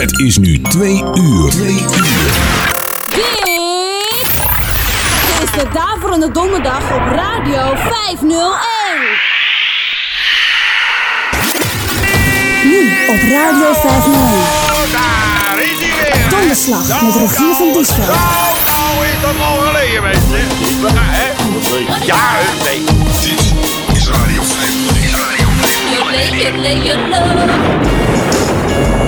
Het is nu twee uur. Twee uur. Dit is de Daverende Donderdag op Radio 501. Nu op Radio 501. Daar is hij weer. Donderslag met Rogier van Diesveld. Nou, nou is dat al geleden, mensen. Ja, hè? Ja, nee. Dit is Radio 501.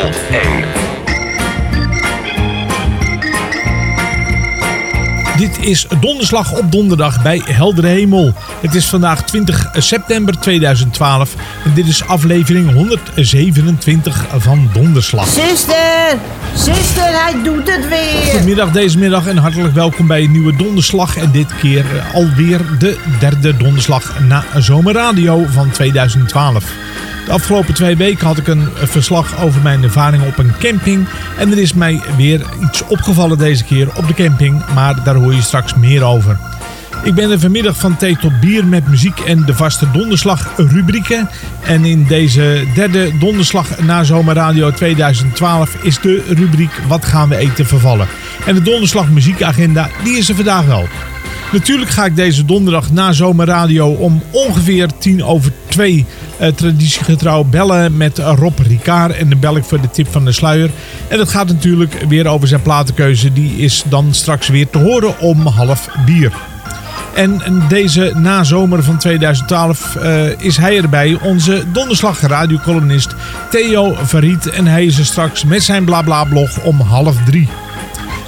501. Dit is donderslag op donderdag bij Heldere Hemel. Het is vandaag 20 september 2012 en dit is aflevering 127 van Donderslag. Zuster, zuster, hij doet het weer. Goedemiddag deze middag en hartelijk welkom bij een nieuwe donderslag. En dit keer eh, alweer de derde donderslag na zomerradio van 2012. De afgelopen twee weken had ik een eh, verslag over mijn ervaring op een camping. En er is mij weer iets opgevallen deze keer op de camping, maar daar hoor je straks meer over. Ik ben er vanmiddag van thee tot bier met muziek en de vaste donderslag rubrieken. En in deze derde donderslag na zomerradio 2012 is de rubriek Wat gaan we eten vervallen. En de donderslag muziekagenda die is er vandaag wel. Natuurlijk ga ik deze donderdag na zomerradio om ongeveer tien over twee traditiegetrouw bellen met Rob Ricard. En dan bel voor de tip van de sluier. En dat gaat natuurlijk weer over zijn platenkeuze. Die is dan straks weer te horen om half bier. En deze nazomer van 2012 eh, is hij erbij, onze donderslag radiocolumnist Theo Verriet. En hij is er straks met zijn blabla-blog om half drie.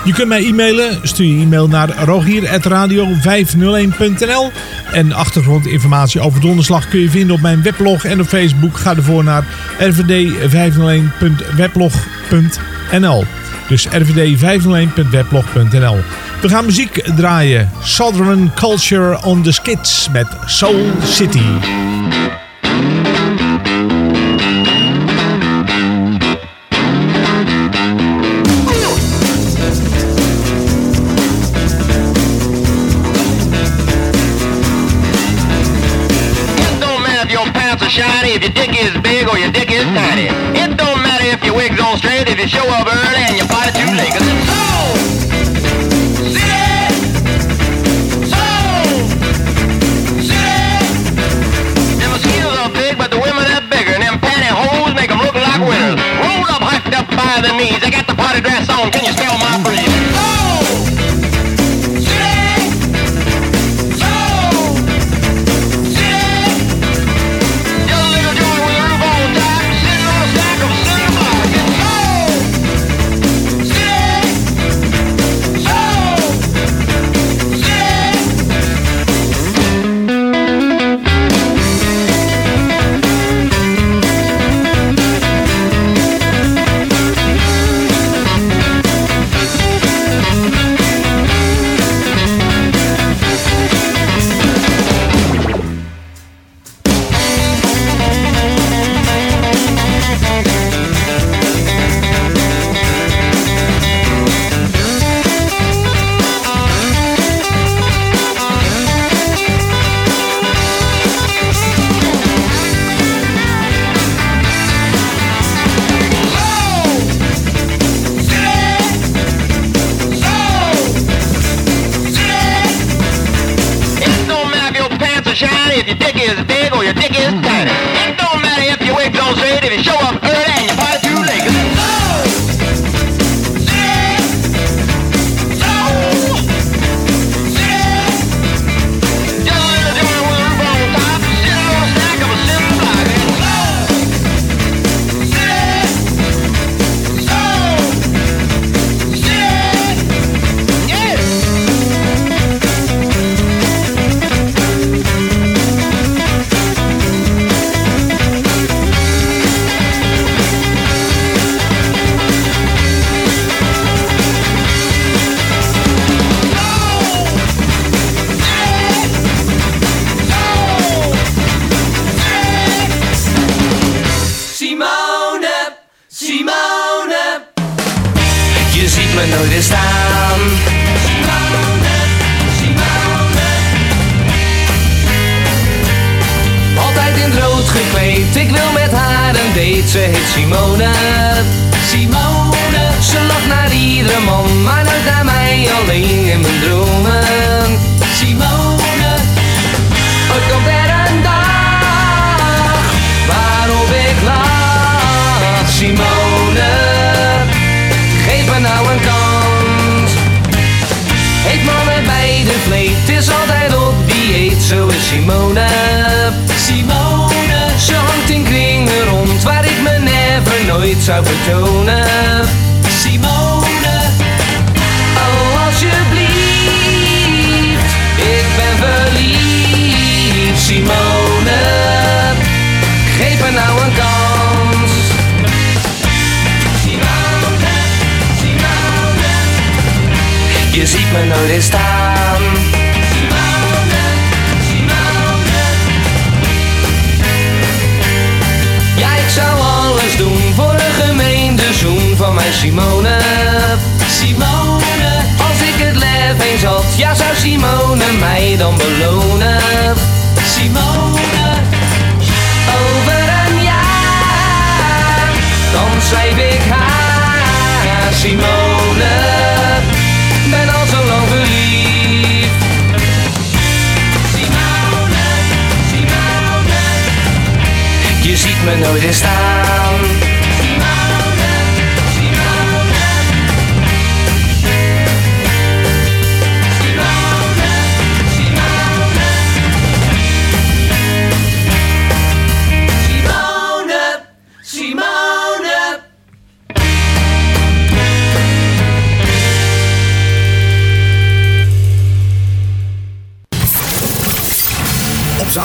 Je kunt mij e-mailen. Stuur je e-mail naar rogier.radio501.nl En achtergrondinformatie over donderslag kun je vinden op mijn weblog en op Facebook. Ga ervoor naar rvd501.weblog.nl Dus rvd501.weblog.nl We gaan muziek draaien. Southern Culture on the Skids met Soul City. If your dick is big or your dick is tiny. It don't matter if your wig's on straight, if you show up early and you party too late. it's soul city, soul city. Them are big, but the women are bigger. Them look like winners. Rolled up, hyped up by the knees. They got the party dress on. Can you smell my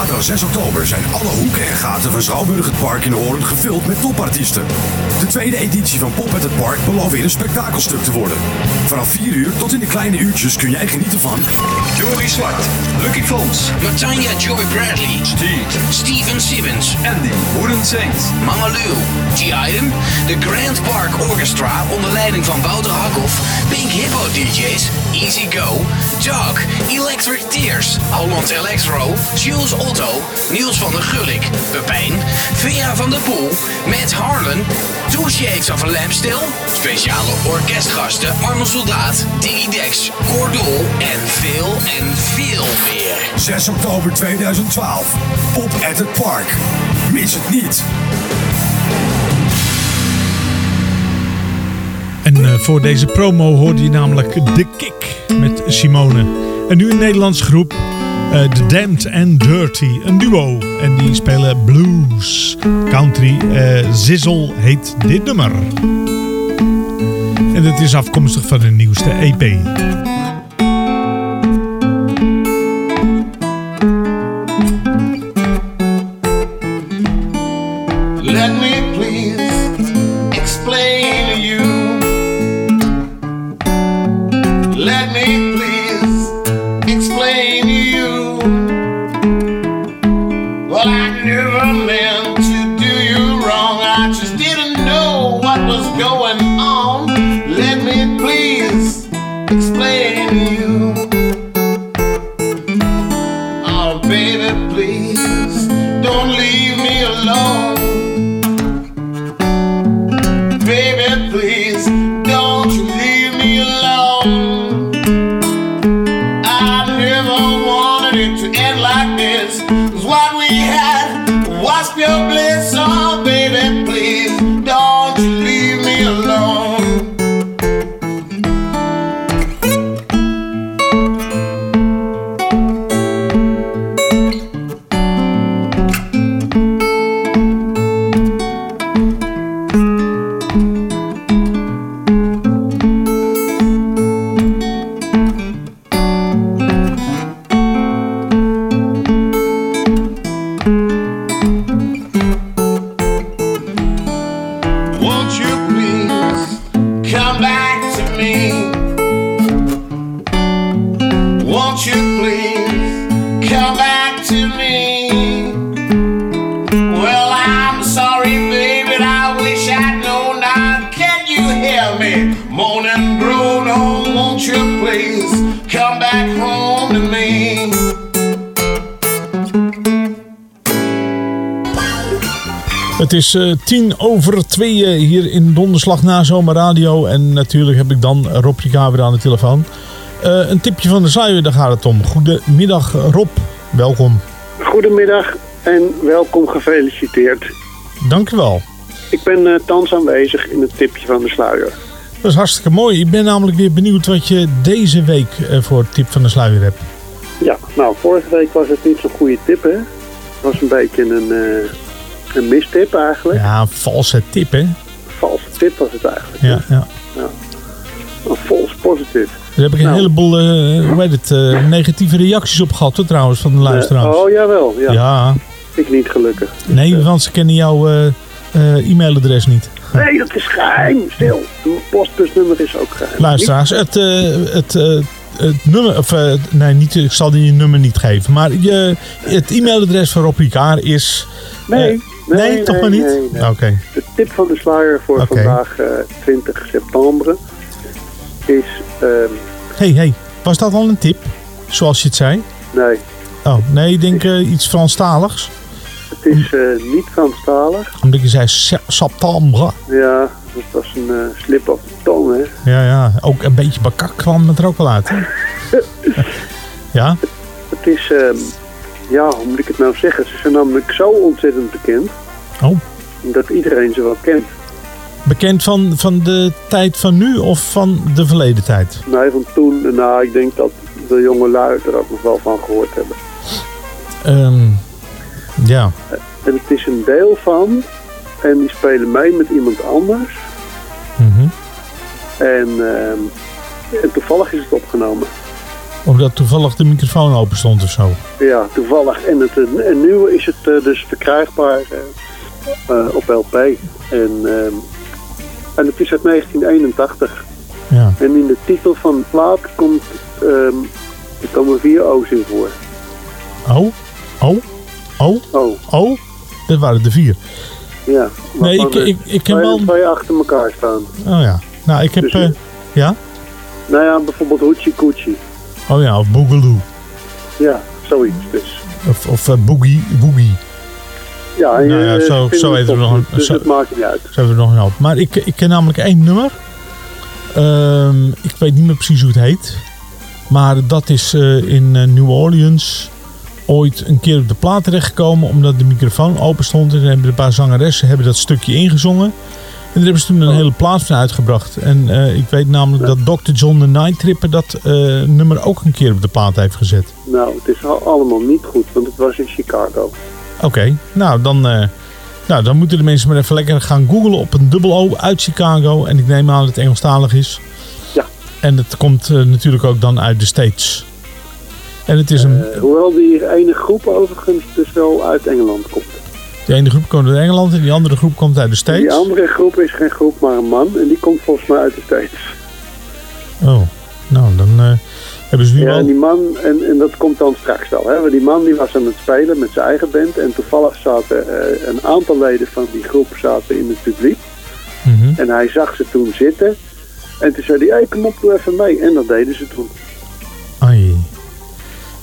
zaterdag 6 oktober zijn alle hoeken en gaten van Schouwburg het Park in Hoorn gevuld met topartiesten. De tweede editie van Pop at het Park belooft weer een spektakelstuk te worden. Vanaf 4 uur tot in de kleine uurtjes kun jij genieten van... Joey Zwart, Lucky Fons, Matanja Joy Bradley, Steve, Steven Simmons, Andy, Wooden Saints, Mangaloo, G-Item, de Grand Park Orchestra onder leiding van Wouter Hakhoff, Pink Hippo DJ's, Easy Go, Dog, Electric Tears, Holland Electro, Jules Otto, Niels van der Gulik, Pepijn, Vera van der Poel, Matt Harlan, Two Shades of a Lampstill, speciale orkestgasten Arno Soldaat, Diggy Dex, Cordol en veel en veel meer. 6 oktober 2012. Pop at het Park. Mis het niet. En eh, voor deze promo hoorde je namelijk The Kick met Simone. En nu een Nederlands groep, eh, The Damned and Dirty, een duo. En die spelen blues, country. eh Zizzle heet dit nummer. En het is afkomstig van hun nieuwste EP. Is eh, tien over tweeën hier in Donderslag na Zomerradio. En natuurlijk heb ik dan Rob Rika weer aan de telefoon. Eh, een tipje van de sluier, daar gaat het om. Goedemiddag Rob, welkom. Goedemiddag en welkom gefeliciteerd. Dank u wel. Ik ben eh, thans aanwezig in het tipje van de sluier. Dat is hartstikke mooi. Ik ben namelijk weer benieuwd wat je deze week voor tip van de sluier hebt. Ja, nou, vorige week was het niet zo'n goede tip, hè? Het was een beetje een, een mistip eigenlijk. Ja, een valse tip, hè? Valse tip was het eigenlijk. Ja, ja. Ja. Een false positive. Daar heb ik een Nou. heleboel eh, hoe heet het, eh, negatieve reacties op gehad, hoor, trouwens, van de luisteraars. Eh, oh, jawel. Ja. ja. Ik niet gelukkig. Nee, want ze kennen jouw e-mailadres niet. Nee, dat is geheim. Stil. Postbusnummer is ook geheim. Luisteraars, het, het, het nummer, of nee, niet, ik zal die je nummer niet geven, maar je, het e-mailadres van Rob Ricard is... Nee, nee, nee, toch maar niet? Oké. De tip van de sluier voor vandaag, eh, 20 september, is... ehm, hey, hey, was dat al een tip? Zoals je het zei? nee, Oh, nee, ik denk eh, iets Franstaligs. het is eh, niet Franstalig. Omdat je zei se- septembre. Ja, dat was een eh, slip op de tong, hè. Ja, ja, ook een beetje bakak kwam het er ook wel uit. hè? ja? Het is, ehm, ja, hoe moet ik het nou zeggen? Ze zijn namelijk zo ontzettend bekend Oh. dat iedereen ze wel kent. Bekend van, van de tijd van nu of van de verleden tijd? Nee, van toen, nou, ik denk dat de jonge lui er ook nog wel van gehoord hebben. Ehm, ja. En het is een deel van, en die spelen mee met iemand anders. Mhm. En, ehm, en toevallig is het opgenomen. Omdat toevallig de microfoon open stond of zo. Ja, toevallig. En het nieuwe is het eh, dus verkrijgbaar eh, eh, op LP. En, ehm, en het is uit 1981. Ja. En in de titel van de plaat komt, ehm, er komen vier O's in voor. Oh, oh, oh, oh, oh. Dat waren de vier. Ja. Nee, ik- ik- ik ken wel- Twee achter elkaar staan. Oh ja. Nou, ik heb... Dus- ja? Nou ja, bijvoorbeeld Hoochie Coochie. Oh ja, of Boogaloo. Ja, zoiets dus. Of, of eh, Boogie, Boogie. Ja, en Nou ja, eh, zo- zo het heet het top, nog een- Dus zo- het maakt niet uit. Zo hebben we er nog een hoop. Maar ik, ik ken namelijk één nummer. Ehm, ik weet niet meer precies hoe het heet. Maar dat is eh, in New Orleans ooit een keer op de plaat terechtgekomen. Omdat de microfoon open stond. En hebben een paar zangeressen hebben dat stukje ingezongen. En daar hebben ze toen een hele plaat van uitgebracht. En eh, ik weet namelijk dat Dr. John the Night Tripper dat eh, nummer ook een keer op de plaat heeft gezet. Nou, het is al- allemaal niet goed, want het was in Chicago. Oké, nou dan, eh, nou dan moeten de mensen maar even lekker gaan googlen op een dubbel O uit Chicago. En ik neem aan dat het Engelstalig is. Ja. En het komt natuurlijk ook dan uit de States. En het is een, hoewel die ene groep overigens dus wel uit Engeland komt. De ene groep komt uit Engeland en die andere groep komt uit de Die States. andere groep is geen groep, maar een man. En die komt volgens mij uit de States. Oh, nou dan eh, hebben ze nu Ja, en die man, en, en dat komt dan straks wel. Hè? Want die man die was aan het spelen met zijn eigen band. En toevallig zaten eh, een aantal leden van die groep zaten in het publiek. Mhm. En hij zag ze toen zitten. En toen zei hij, hey, kom op, doe even mee. En dat deden ze toen. Ai.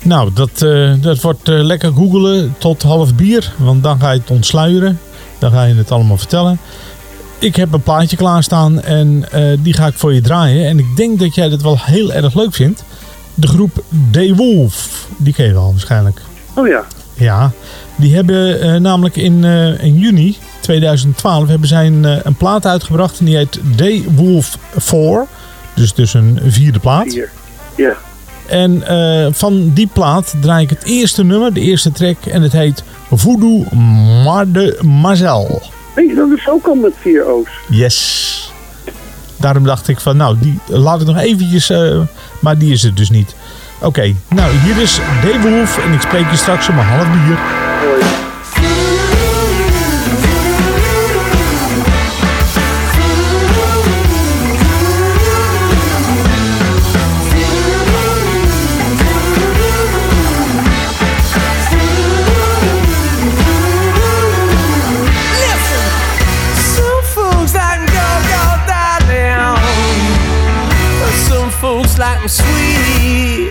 Nou, dat, eh, dat wordt eh, lekker googelen tot half bier. Want dan ga je het ontsluieren. Dan ga je het allemaal vertellen. Ik heb een plaatje klaarstaan en eh, die ga ik voor je draaien. En ik denk dat jij dat wel heel erg leuk vindt. De groep The Wolf. Die ken je wel waarschijnlijk. Oh ja. Ja, die hebben namelijk in, in juni 2012 hebben zij een, een plaat uitgebracht. En die heet The Wolf 4. Dus, dus een vierde plaat. Hier. Ja. En eh, van die plaat draai ik het eerste nummer, de eerste track. En het heet Voodoo Mademoiselle. Hey, dat is ook al met vier O's. Yes. Daarom dacht ik van, nou, die laat ik nog eventjes... eh, maar die is het dus niet. Oké, nou, hier is Dave Wolf. En ik spreek je straks om een half bier. Some sweet.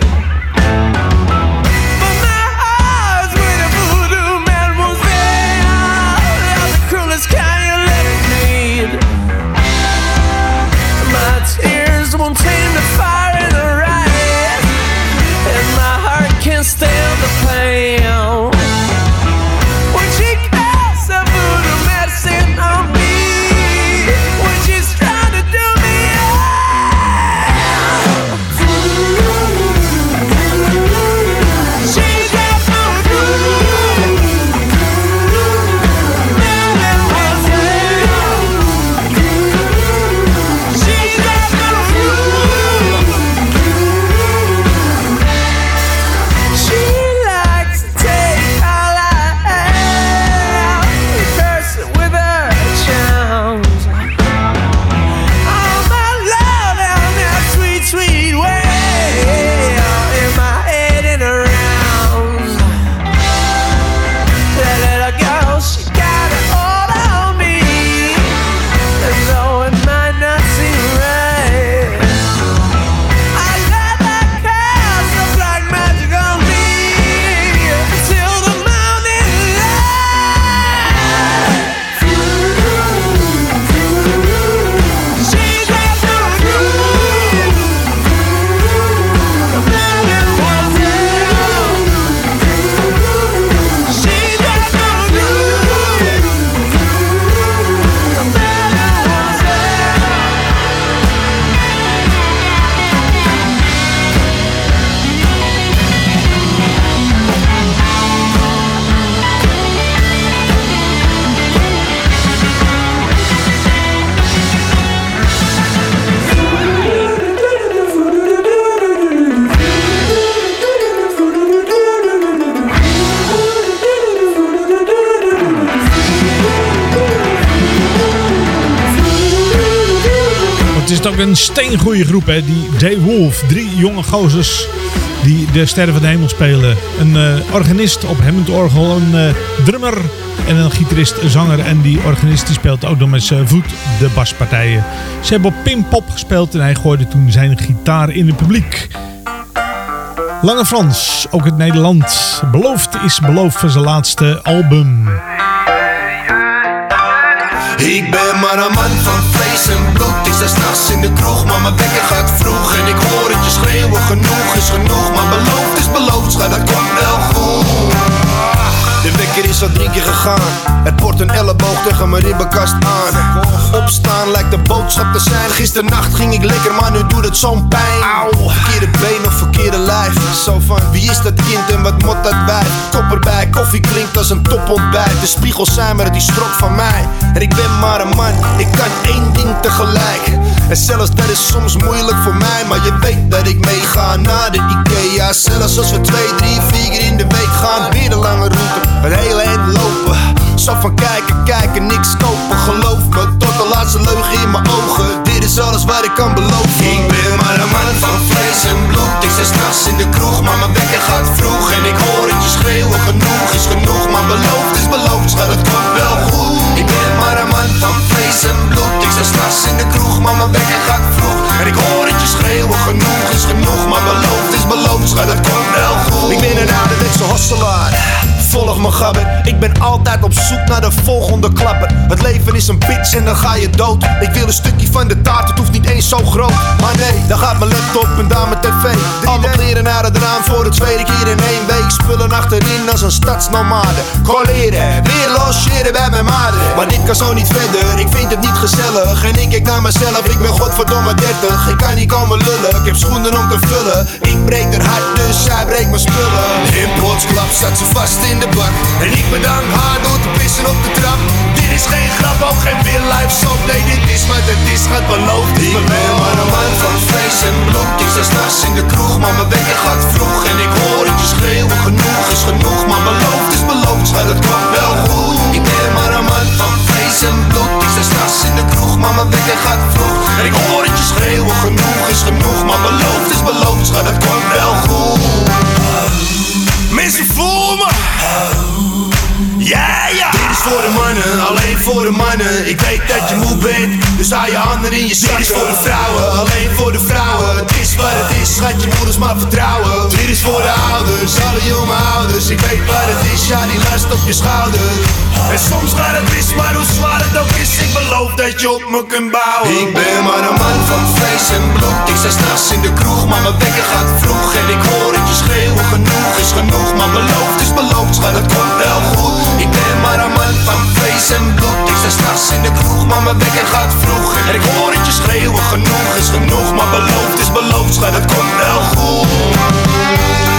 Een steengoeie groep, hè? Die Day Wolf. Drie jonge gozers die de Sterren van de Hemel spelen. Een eh, organist op Hammond orgel, een eh, drummer en een gitarist, zanger. En die organist die speelt ook nog met zijn voet de baspartijen. Ze hebben op Pimpop gespeeld en hij gooide toen zijn gitaar in het publiek. Lange Frans, ook het Nederland. Beloofd is beloofd voor zijn laatste album. Ik ben maar een man van vlees en bloed. Ik sta s'nachts in de kroeg, maar mijn wekker gaat vroeg. En ik hoor het je schreeuwen, genoeg is genoeg. Maar beloofd is beloofd, schat, dat komt wel goed wekker is al drie keer gegaan. Het port een elleboog tegen mijn ribbenkast aan. Opstaan lijkt de boodschap te zijn. Gisternacht ging ik lekker, maar nu doet het zo'n pijn. Verkeerde been of verkeerde lijf. Zo van, wie is dat kind en wat mot dat wijf? Kop erbij, koffie klinkt als een topontbijt. De spiegels zijn maar die strok van mij. En ik ben maar een man, ik kan één ding tegelijk En zelfs dat is soms moeilijk voor mij Maar je weet dat ik meega naar de Ikea. Zelfs als we twee, drie, vier keer in de week gaan Weer de lange route, het hele eind lopen. Zo van kijken, kijken, niks kopen. Geloof me, tot de laatste leugen in mijn ogen. Dit is alles wat ik kan beloven. Ik ben maar een man van vlees en bloed. Ik sta straks in de kroeg, maar mijn wekker gaat vroeg. En ik hoor het je schreeuwen, genoeg is genoeg. Maar beloofd is beloofd, schat, het komt wel goed Ik sta straks in de kroeg, maar mijn wekker gaat vroeg. En ik hoor het je schreeuwen, genoeg is genoeg Maar beloofd is beloofd, schat, het komt wel goed. Ik ben een ouderwetse hosselaar Volg me gabber, ik ben altijd op zoek naar de volgende klapper. Het leven is een bitch en dan ga je dood. Ik wil een stukje van de taart, het hoeft niet eens zo groot. Maar nee, dan gaat mijn laptop en daar mijn tv. Al mijn kleren naar het raam voor de tweede keer in één week. Spullen achterin als een stadsnomade. Colleren, weer logeren bij mijn maden. Maar dit kan zo niet verder, ik vind het niet gezellig. En ik kijk naar mezelf, ik ben godverdomme 30 Ik kan niet komen lullen, ik heb schoenen om te vullen. Ik breek haar hart, dus zij breekt mijn spullen. In plotsklap zat ze vast in de En ik bedank haar door te pissen op de trap. Dit is geen grap, ook geen real life soap Nee, dit is wat het is, gaat beloofd Ik ben maar een man van vlees en bloed. Ik sta s'nachts in de kroeg, maar mijn wekker gaat vroeg. En ik hoor het je schreeuwen, genoeg is genoeg. Maar beloofd is beloofd, schat, het komt wel goed. Ik ben maar een man van vlees en bloed. Ik sta s'nachts in de kroeg, maar mijn wekker gaat vroeg. En ik hoor het je schreeuwen, genoeg is genoeg. Maar beloofd is beloofd, schat, het komt wel goed Mensen voel me Ja, ja! Dit is voor de mannen, alleen voor de mannen. Ik weet dat je moe bent, dus hou je handen in je zak. Dit is voor de vrouwen, alleen voor de vrouwen. Het is wat het is, schat je moeders maar vertrouwen. Dit is voor de ouders, alle jonge ouders. Ik weet wat het is, ja, die last op je schouder. En soms gaat het mis, maar hoe zwaar het ook is, ik beloof dat je op me kunt bouwen. Ik ben maar een man van vlees en bloed. Ik sta straks in de kroeg, maar mijn wekker gaat vroeg. En ik hoor het je schreeuwen, genoeg is genoeg. Maar beloofd is beloofd, schat, het komt wel goed. Maar een man van vlees en bloed. Ik sta straks in de kroeg, maar mijn wekker gaat vroeg. En ik hoor het je schreeuwen, genoeg is genoeg. Maar beloofd is beloofd, schat, het komt wel goed.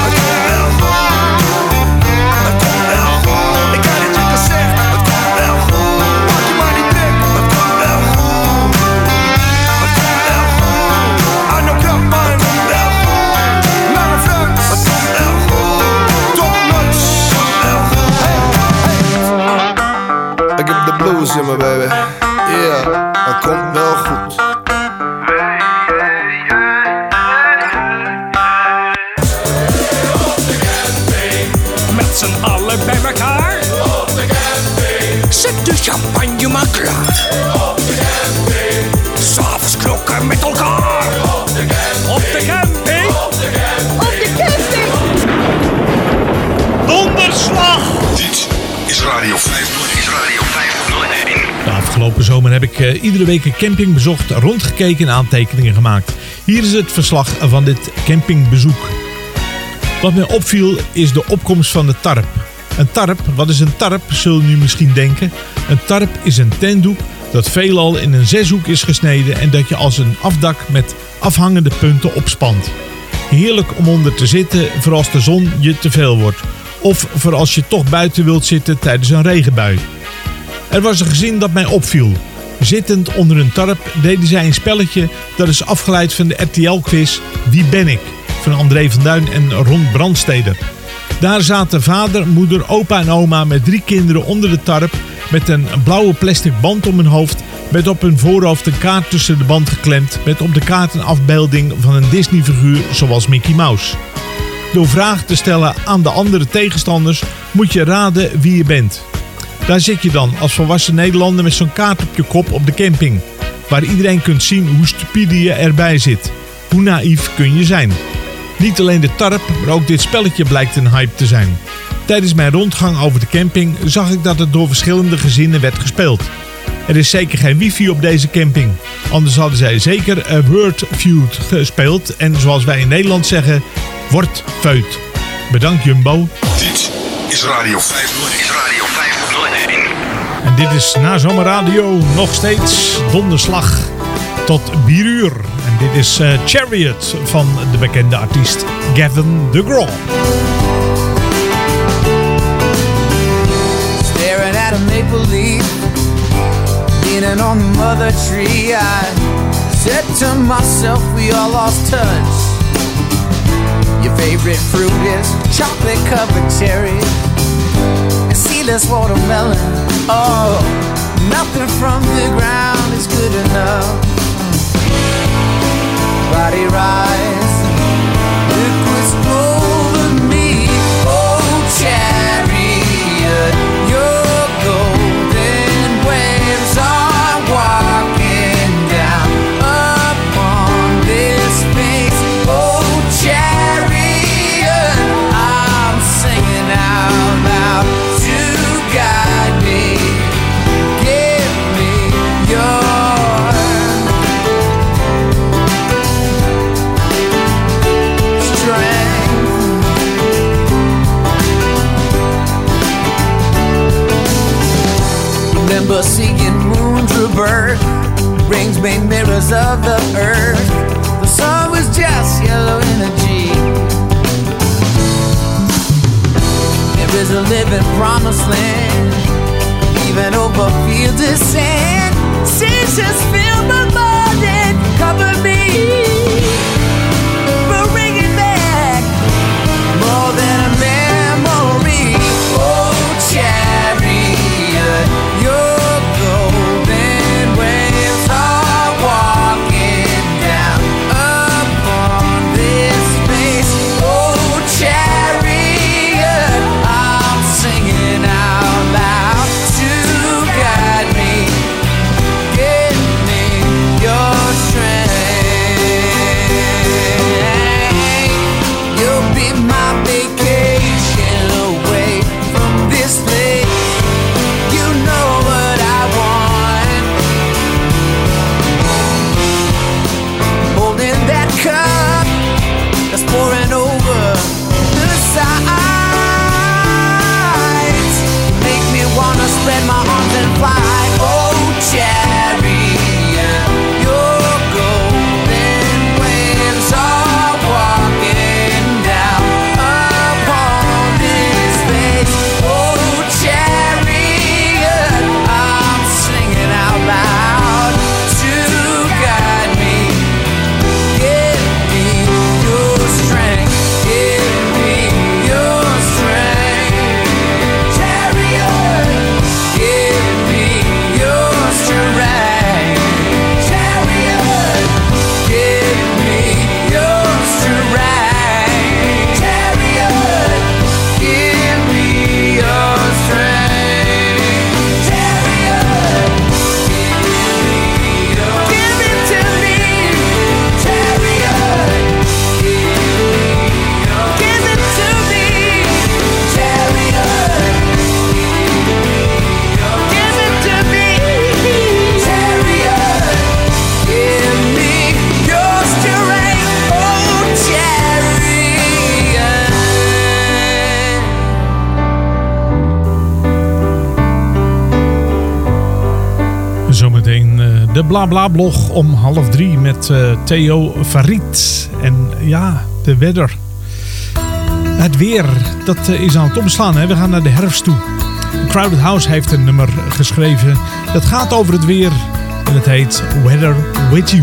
De blues in me, baby. Yeah, heb ik eh, iedere week een camping bezocht, rondgekeken en aantekeningen gemaakt. Hier is het verslag van dit campingbezoek. Wat mij opviel is de opkomst van de tarp. Een tarp, wat is een tarp, zullen u misschien denken. Een tarp is een tentdoek dat veelal in een zeshoek is gesneden en dat je als een afdak met afhangende punten opspant. Heerlijk om onder te zitten voor als de zon je te veel wordt. Of voor als je toch buiten wilt zitten tijdens een regenbui. Er was een gezin dat mij opviel. Zittend onder een tarp deden zij een spelletje dat is afgeleid van de RTL-quiz Wie ben ik? van André van Duin en Ron Brandsteder. Daar zaten vader, moeder, opa en oma met drie kinderen onder de tarp met een blauwe plastic band om hun hoofd met op hun voorhoofd een kaart tussen de band geklemd met op de kaart een afbeelding van een Disney-figuur zoals Mickey Mouse. Door vragen te stellen aan de andere tegenstanders moet je raden wie je bent. Daar zit je dan als volwassen Nederlander met zo'n kaart op je kop op de camping. Waar iedereen kunt zien hoe stupide je erbij zit. Hoe naïef kun je zijn? Niet alleen de tarp, maar ook dit spelletje blijkt een hype te zijn. Tijdens mijn rondgang over de camping zag ik dat het door verschillende gezinnen werd gespeeld. Er is zeker geen wifi op deze camping. Anders hadden zij zeker een Word Feud gespeeld. En zoals wij in Nederland zeggen, wordt feut. Bedankt Jumbo. Dit is Radio 501. Is Radio 501. Dit is na zomerradio nog steeds donderslag tot 4 uur. En dit is eh, Chariot van de bekende artiest Gavin DeGraw. Staring at a maple leaf, leaning on the mother tree. I said to myself, we all lost touch. Your favorite fruit is chocolate covered cherry and seedless watermelon. Oh, nothing from the ground is good enough. Body rise, Remember seeing moons rebirth, rings made mirrors of the earth. The sun was just yellow energy. There is a living promised land, even over fields of sand. Seas just fill mind and cover me. Bla bla blog om half drie met eh, Theo Farid. En ja, de weather. Het weer, dat eh, is aan het omslaan. Hè? We gaan naar de herfst toe. Crowded House heeft een nummer geschreven. Dat gaat over het weer. En het heet Weather With You.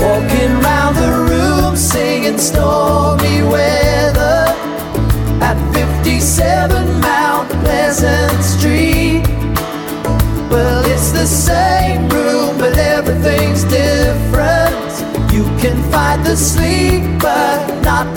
Walking round the room singing stormy weather the same room, but everything's different. You can fight the sleep, but not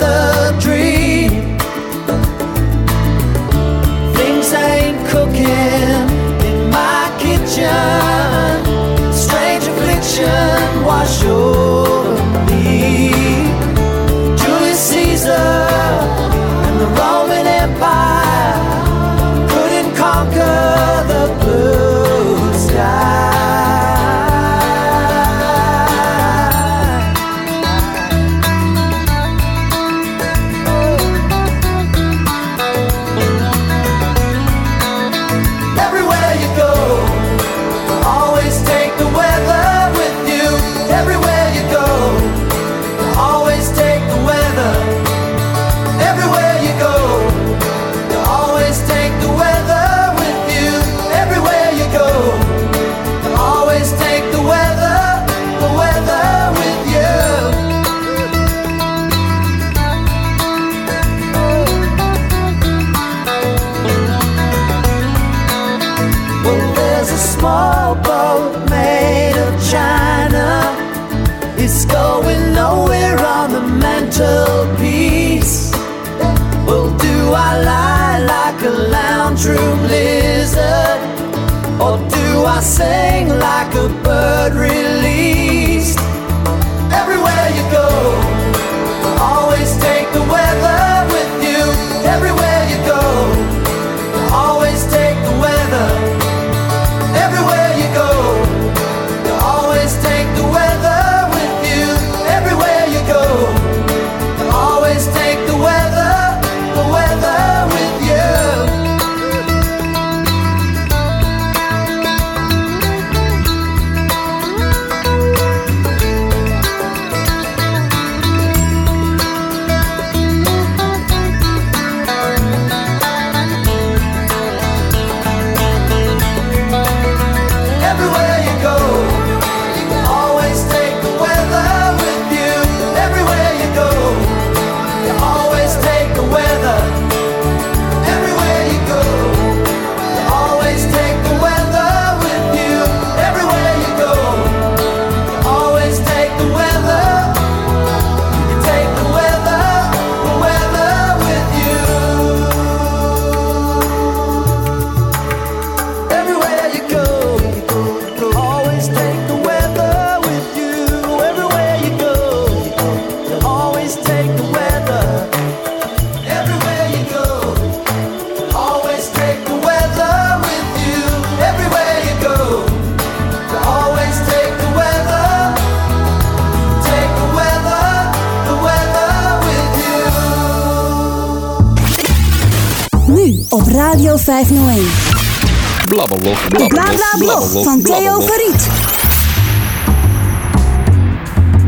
BlaBlaBlog van Theo Verriet.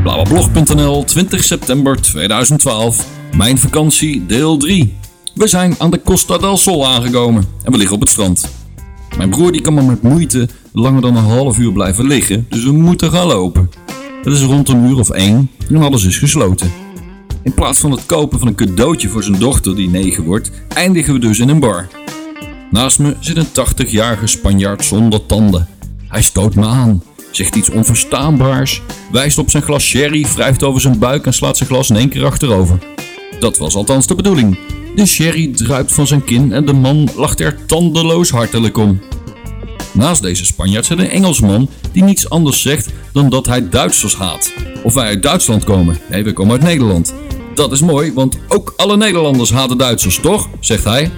Blablablog.nl 20 september 2012. Mijn vakantie deel 3. We zijn aan de Costa del Sol aangekomen en we liggen op het strand. Mijn broer die kan maar met moeite langer dan een half uur blijven liggen, dus we moeten gaan lopen. Het is rond een uur of één en alles is gesloten. In plaats van het kopen van een cadeautje voor zijn dochter die 9 wordt, eindigen we dus in een bar. Naast me zit een 80-jarige Spanjaard zonder tanden. Hij stoot me aan, zegt iets onverstaanbaars, wijst op zijn glas sherry, wrijft over zijn buik en slaat zijn glas in één keer achterover. Dat was althans de bedoeling. De sherry druipt van zijn kin en de man lacht er tandeloos hartelijk om. Naast deze Spanjaard zit een Engelsman die niets anders zegt dan dat hij Duitsers haat. Of wij uit Duitsland komen. Nee, we komen uit Nederland. Dat is mooi, want ook alle Nederlanders haten Duitsers, toch? zegt hij.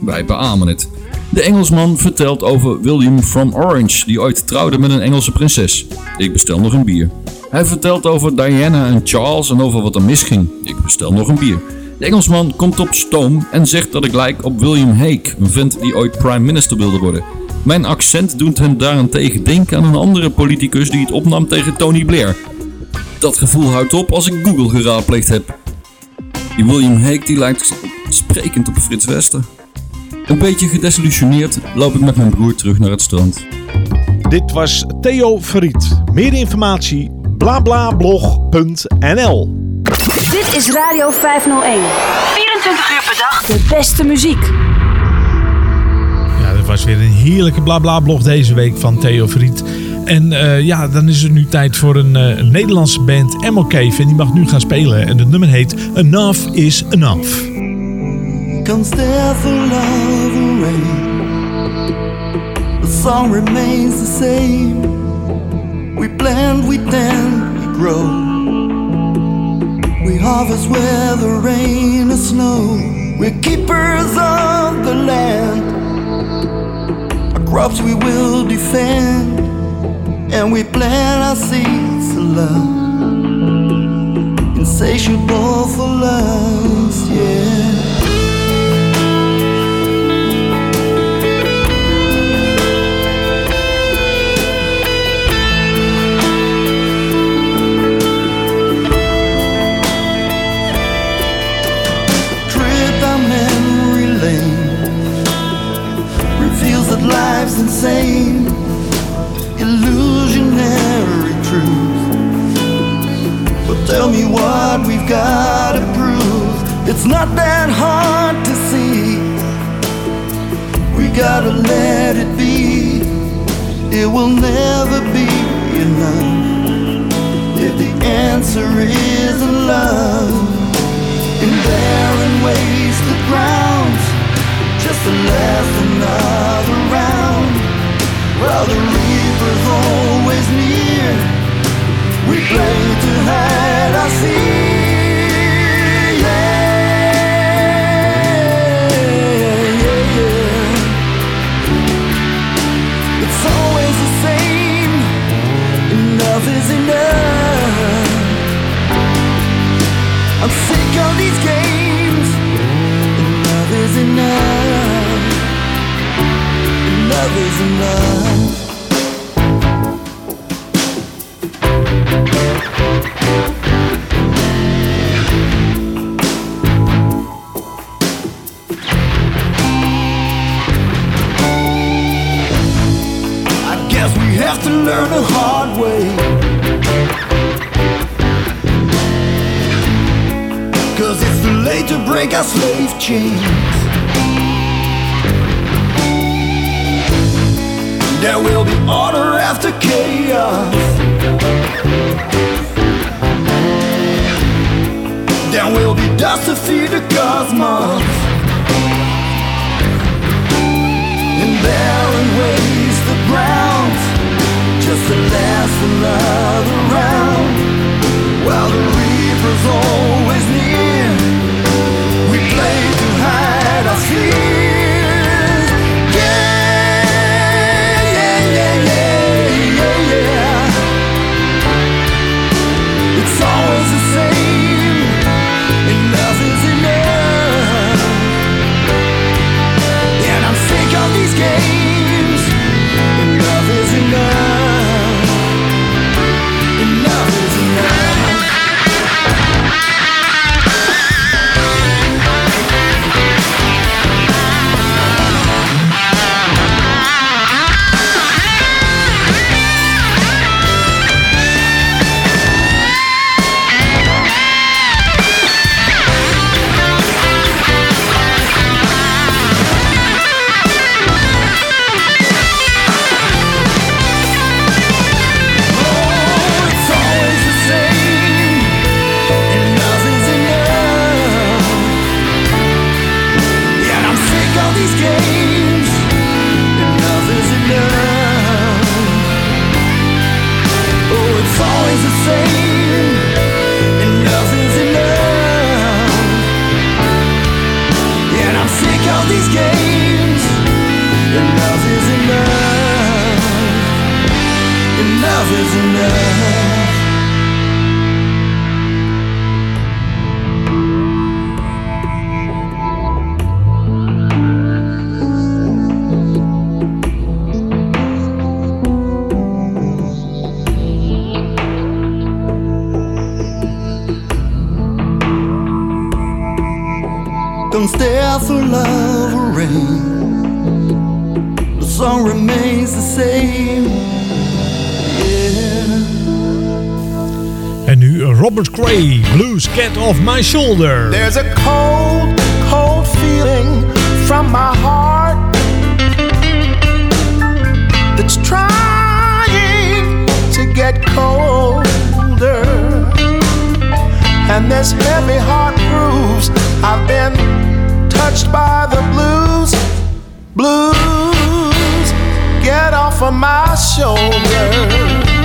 Wij beamen het. De Engelsman vertelt over William from Orange, die ooit trouwde met een Engelse prinses. Ik bestel nog een bier. Hij vertelt over Diana en Charles en over wat er misging. Ik bestel nog een bier. De Engelsman komt op stoom en zegt dat ik lijk op William Hague, een vent die ooit prime minister wilde worden. Mijn accent doet hem daarentegen denken aan een andere politicus die het opnam tegen Tony Blair. Dat gevoel houdt op als ik Google geraadpleegd heb. Die William Hague die lijkt sprekend op Frits Wester. Een beetje gedesillusioneerd loop ik met mijn broer terug naar het strand. Dit was Theo Verriet. Meer informatie blablablog.nl Dit is Radio 501. 24 uur per dag de beste muziek. Ja, dat was weer een heerlijke blablablog deze week van Theo Verriet. En eh, ja, dan is het nu tijd voor een, eh, een Nederlandse band, Emma Cave. En die mag nu gaan spelen. En het nummer heet Enough is Enough. Comes death or love or rain. The song remains the same. We plant, we tend, we grow. We harvest where the rain or snow. We're keepers of the land. Our crops we will defend. And we plant our seeds of love. Insatiable for love, yeah life's insane, illusionary truth. But tell me what we've got to prove. It's not that hard to see. We gotta let it be. It will never be enough. If the answer isn't love in barren wasted grounds just to last another the reaper's always near we play to hide our fear yeah, yeah, yeah. it's always the same is enough I'm sick of these games. Enough is enough. Enough is enough. I guess we have to learn the hard way. Cause it's too late to break our slave chains. There will be order after chaos. There will be dust to feed the cosmos. And barren waste the ground just to last another round. While the reaper's always near, Cat Off My Shoulder. There's a cold, cold feeling from my heart that's trying to get colder. And this heavy heart proves I've been touched by the blues. Blues, get off of my shoulder.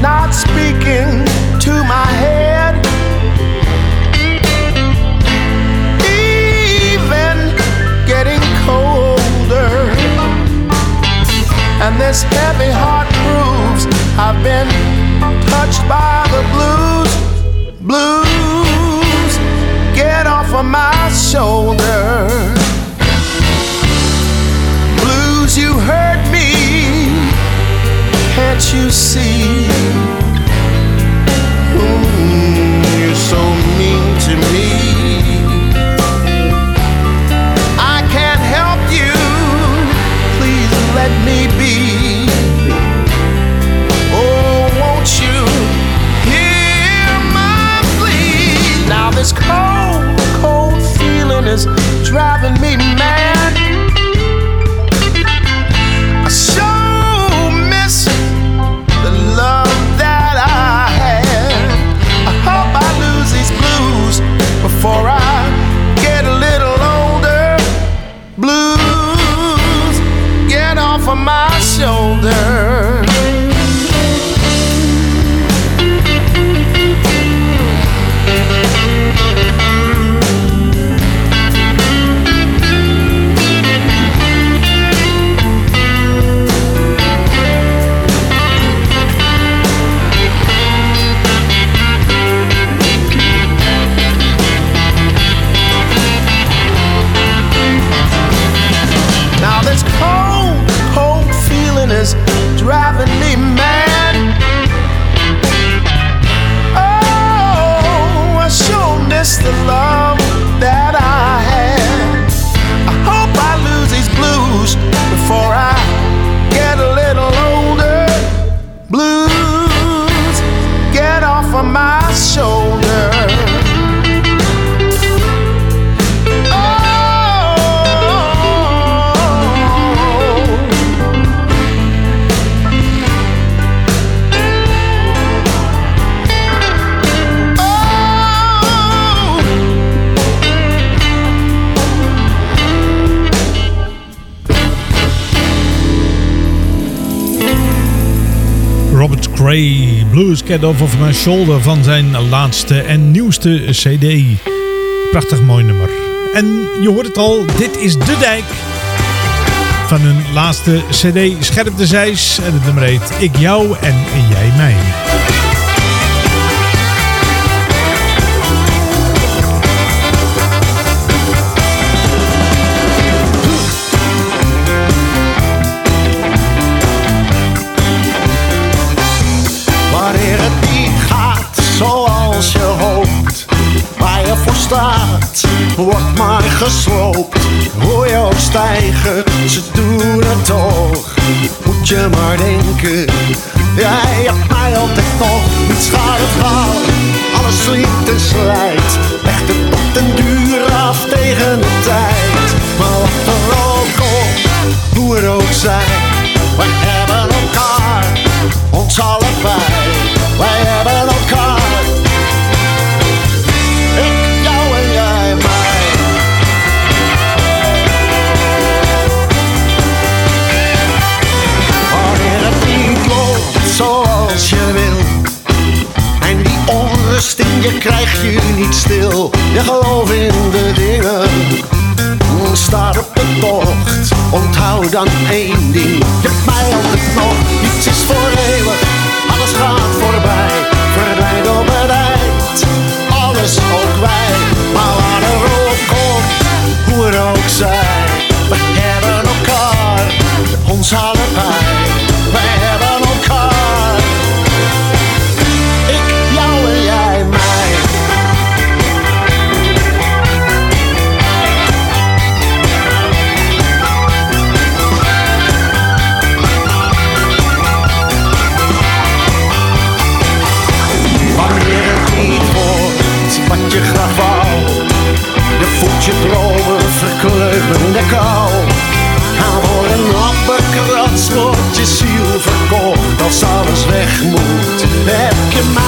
Not speaking to my head. Even getting colder. And this heavy heart proves I've been touched by the blues. Blues, get off of my shoulder. Can't you see? Mm, you're so mean to me. I can't help you. Please let me be. Oh, won't you hear my plea? Now this cold, cold feeling is driving me mad. Cray, Blues Cat of My Shoulder van zijn laatste en nieuwste cd. Prachtig mooi nummer. En je hoort het al, dit is De Dijk. Van hun laatste cd Scherp Zeis. En het nummer heet Ik jou en jij mij. Wordt maar gesloopt. Hoor je ook stijgen, ze doen het toch. Moet je maar denken, jij hebt mij altijd nog. Niets gaat het alles sliet en slijt. Legt het op den duur af tegen de tijd. Maar wat er ook komt, hoe het ook zij, we hebben elkaar ons allebei. Wij je krijg je niet stil. Je gelooft in de dingen. Staat op de tocht. Onthoud dan één ding. Je hebt mij altijd nog. Niets is voor eeuwig. Alles gaat voorbij.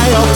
加油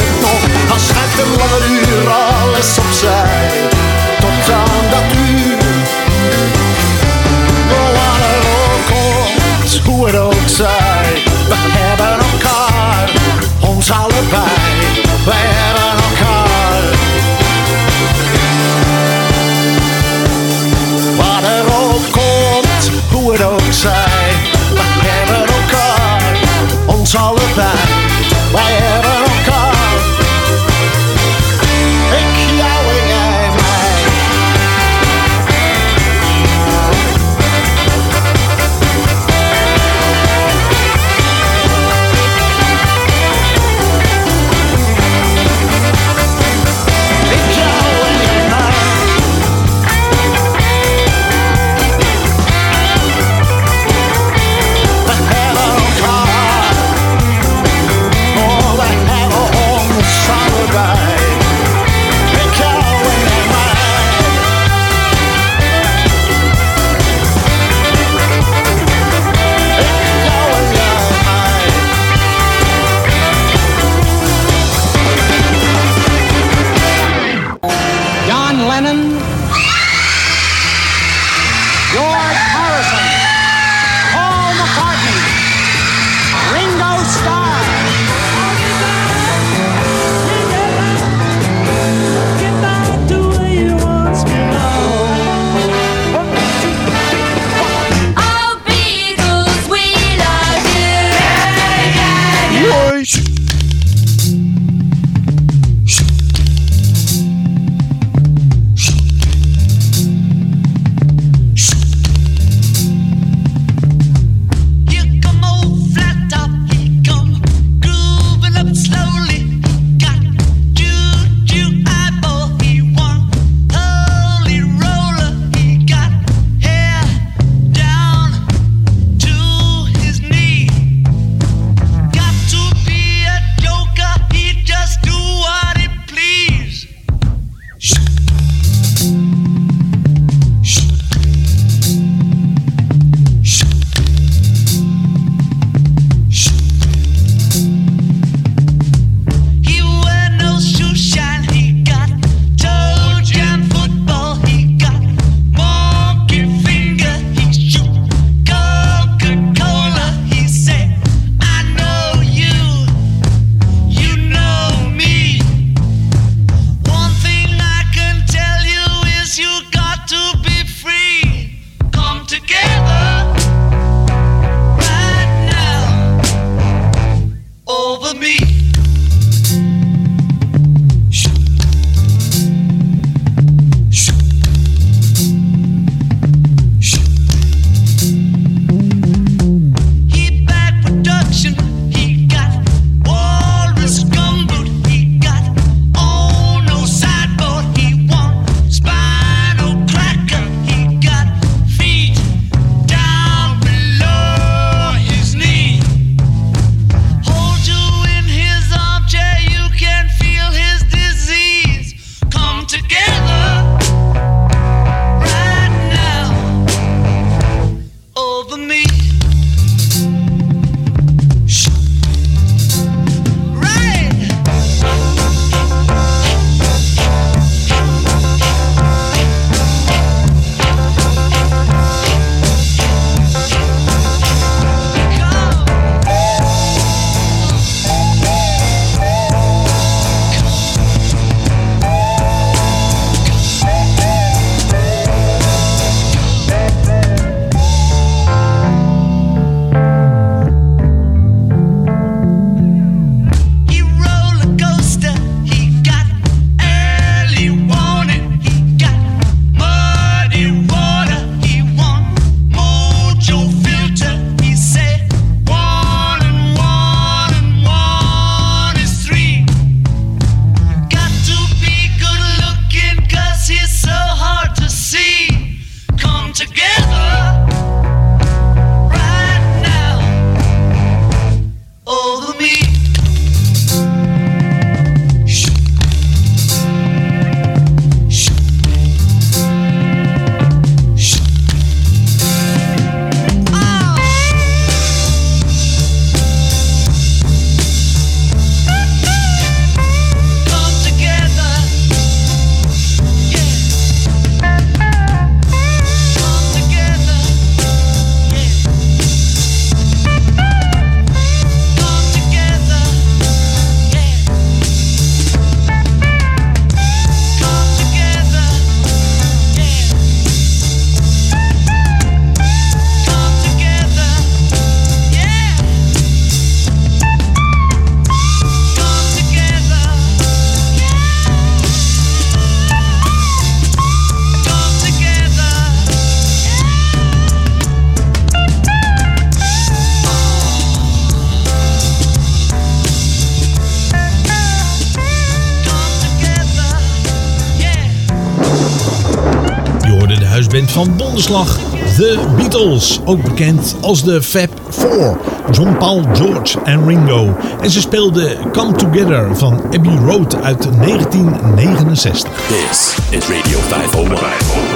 donderslag The Beatles, ook bekend als de Fab Four, John Paul, George en Ringo. En ze speelden Come Together van Abbey Road uit 1969. This is Radio 501,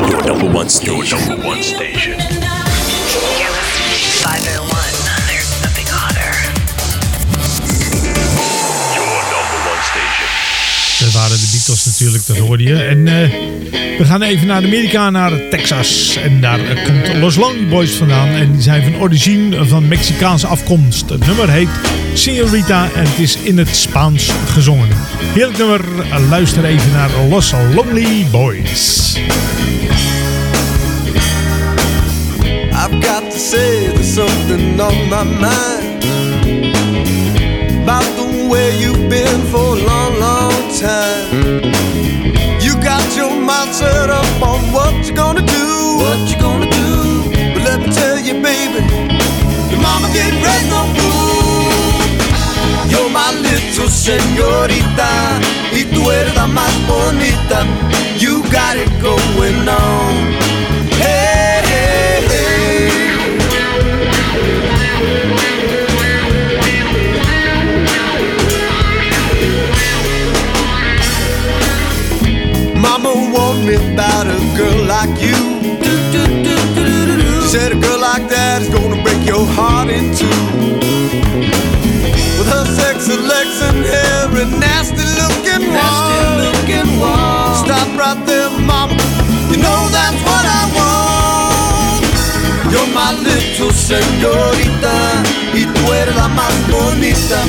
your number one station. Your number one station. Waren de Beatles natuurlijk, dat hoorde. En eh, we gaan even naar Amerika, naar Texas. En daar komt Los Lonely Boys vandaan. En die zijn van origine van Mexicaanse afkomst. Het nummer heet Señorita en het is in het Spaans gezongen. Heerlijk nummer, luister even naar Los Lonely Boys. I've got to say there's something on my mind about the way you've been for a long, long time. You got your mind set up on what you're gonna do, what you're gonna do. But let me tell you, baby, your mama getting ready to move. You're my little señorita, y tú eres la más bonita. You got it going on. Me about a girl like you. Said a girl like that is gonna break your heart in two. With her sexy legs and hair and nasty looking looking Stop right there, mama. You know that's what I want. You're my little señorita, y tú eres la más bonita.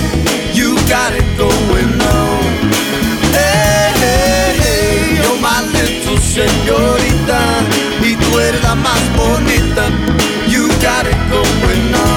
You got it going on. Señorita, y tú eres la más bonita. You got it going on.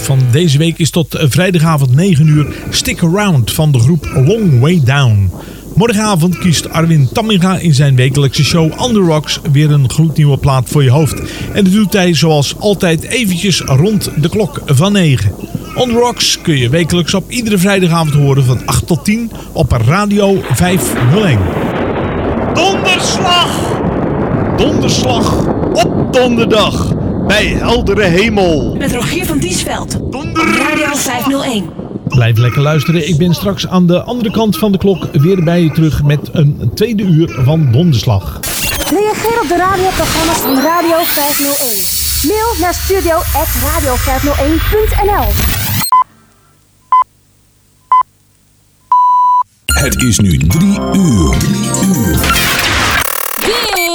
Van deze week is tot eh, vrijdagavond 9 uur Stick Around van de groep Long Way Down. Morgenavond kiest Arwin Tamminga in zijn wekelijkse show The Rocks weer een gloednieuwe plaat voor je hoofd. En dat doet hij zoals altijd eventjes rond de klok van 9. On The Rocks kun je wekelijks op iedere vrijdagavond horen van 8 tot 10 op Radio 501. Donderslag! Donderslag op donderdag bij heldere hemel. Met Rogier van Diesveld. Radio 501. Blijf lekker luisteren. Ik ben straks aan de andere kant van de klok weer bij je terug met een tweede uur van Donderslag. Reageer op de radioprogramma's van Radio 501. Mail naar studio.radio501.nl Het is nu drie uur. Dit is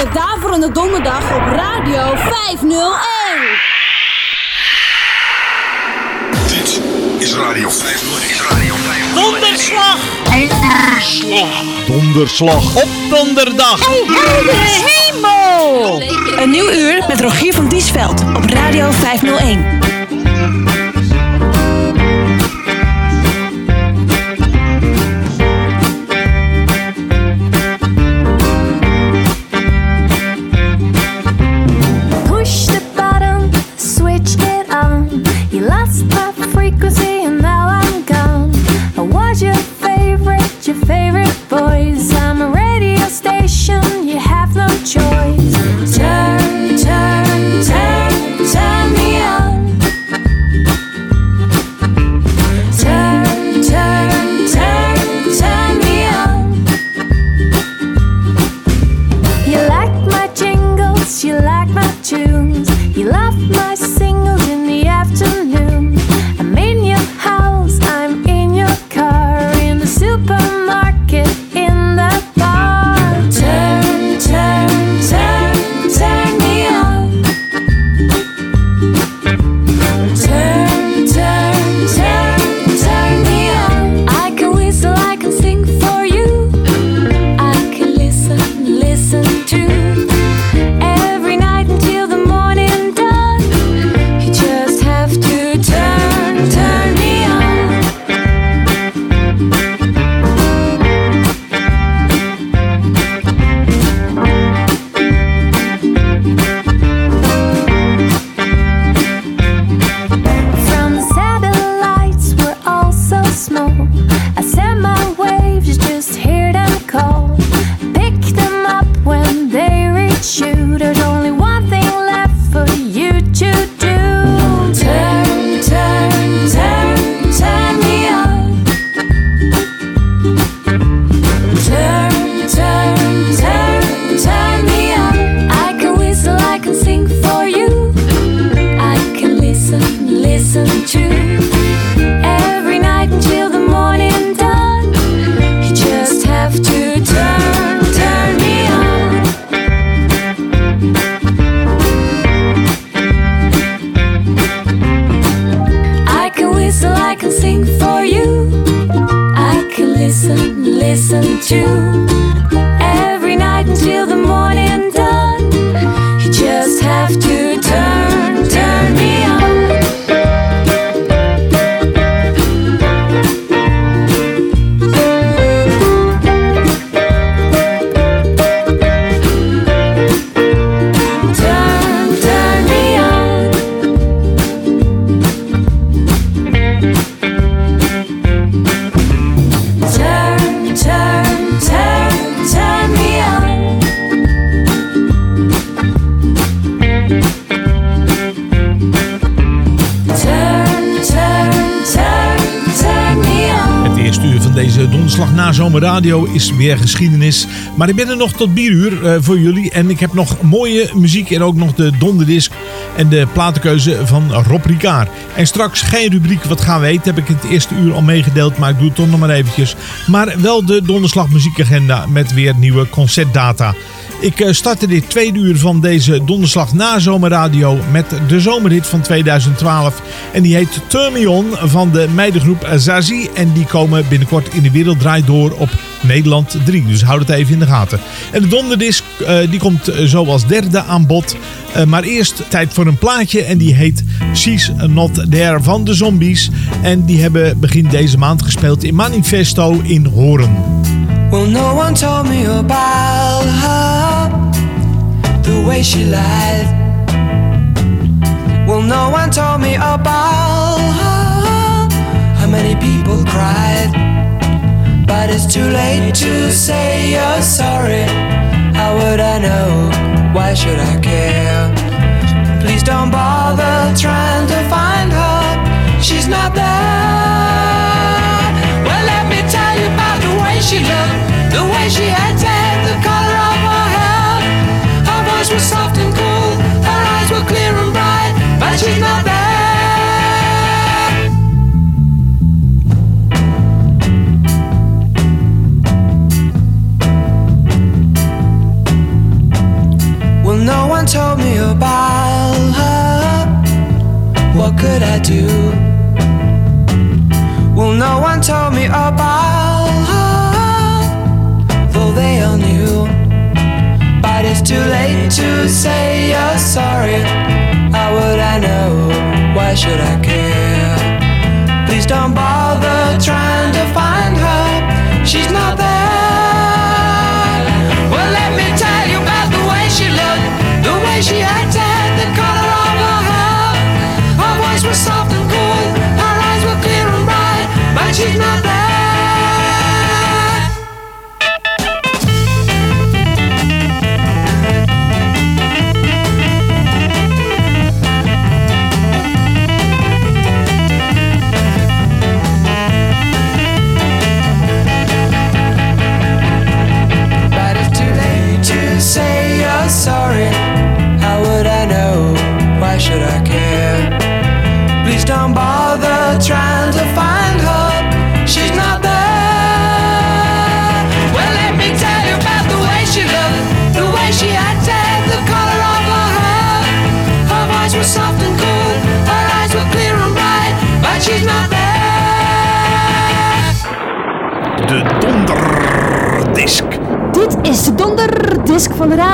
de Daverende Donderdag op Radio 501. Dit is Radio 501. Is Radio 501. Donderslag! Donderslag! Donderslag op donderdag! heldere hemel! Een nieuw uur met Rogier van Diesveld op Radio 501. Favorite, boys. I'm a radio station, you have no choice. Turn, zomerradio is weer geschiedenis. Maar ik ben er nog tot 4 uur eh, voor jullie. En ik heb nog mooie muziek en ook nog de donderdisc en de platenkeuze van Rob Ricard. En straks geen rubriek Wat gaan we eten heb ik het eerste uur al meegedeeld. Maar ik doe het toch nog maar eventjes. Maar wel de donderslag muziekagenda met weer nieuwe concertdata. Ik eh, startte dit tweede uur van deze donderslag na zomerradio met de zomerhit van 2012. En die heet Turn Me On van de meidengroep Zazie. En die komen binnenkort in de wereld draait door op Nederland 3. Dus houd het even in de gaten. En de donderdisc eh, die komt eh, zo als derde aan bod. Maar eerst tijd voor een plaatje en die heet She's Not There van de Zombies. En die hebben begin deze maand gespeeld in Manifesto in Horen. Well, no one told me about the way she lied. Well, no one told me about her, how many people cried. But it's too late to say you're sorry. How would I know? Why should I care? Please don't bother trying to find her. She's not there. Well, let me tell you about the way she looked, the way she acted, she's not there. Well, no one told me about her. What could I do? Well, no one told me about her, though they all knew. But it's too late to say you're sorry. How would I know? Why should I care? Please don't bother trying to find her. She's not there. Well, let me tell you about the way she looked, the way she acted, the color of her hair. Her voice was soft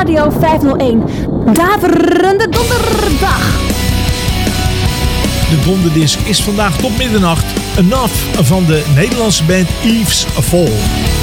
Radio 501. Daverende donderdag. De donderdisc is vandaag tot middernacht Enough van de Nederlandse band Eve's Fall.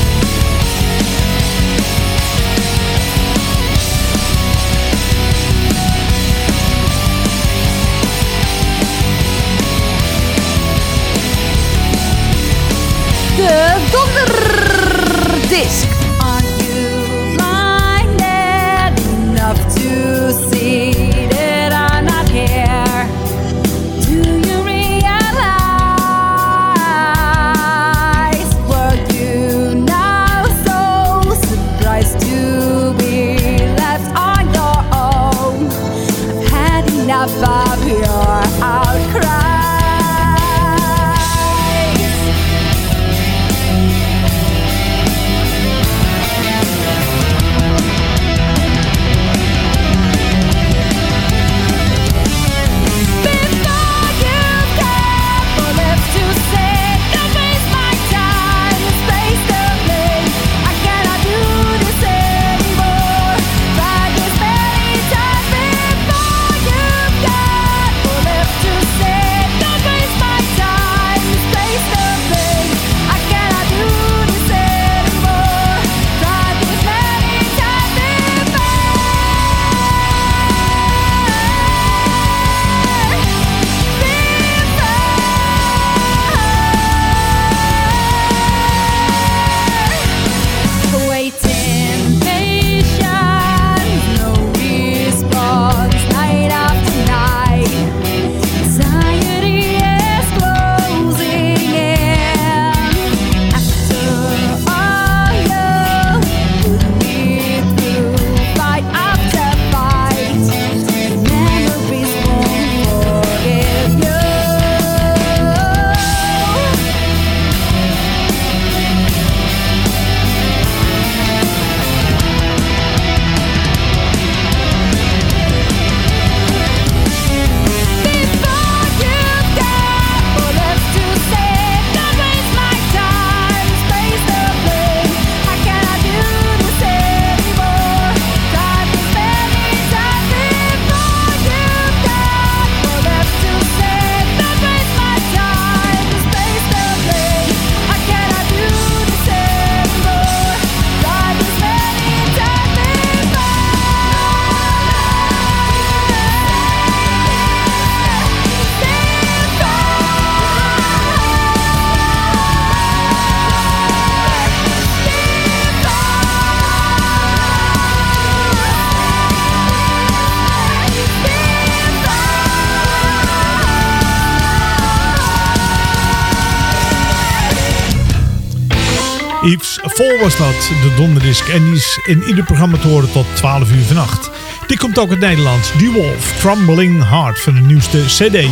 Yves Vol was dat, de donderdisc. En die is in ieder programma te horen tot 12 uur vannacht. Die komt ook uit Nederland. Die Wolf, Trembling Heart van de nieuwste CD.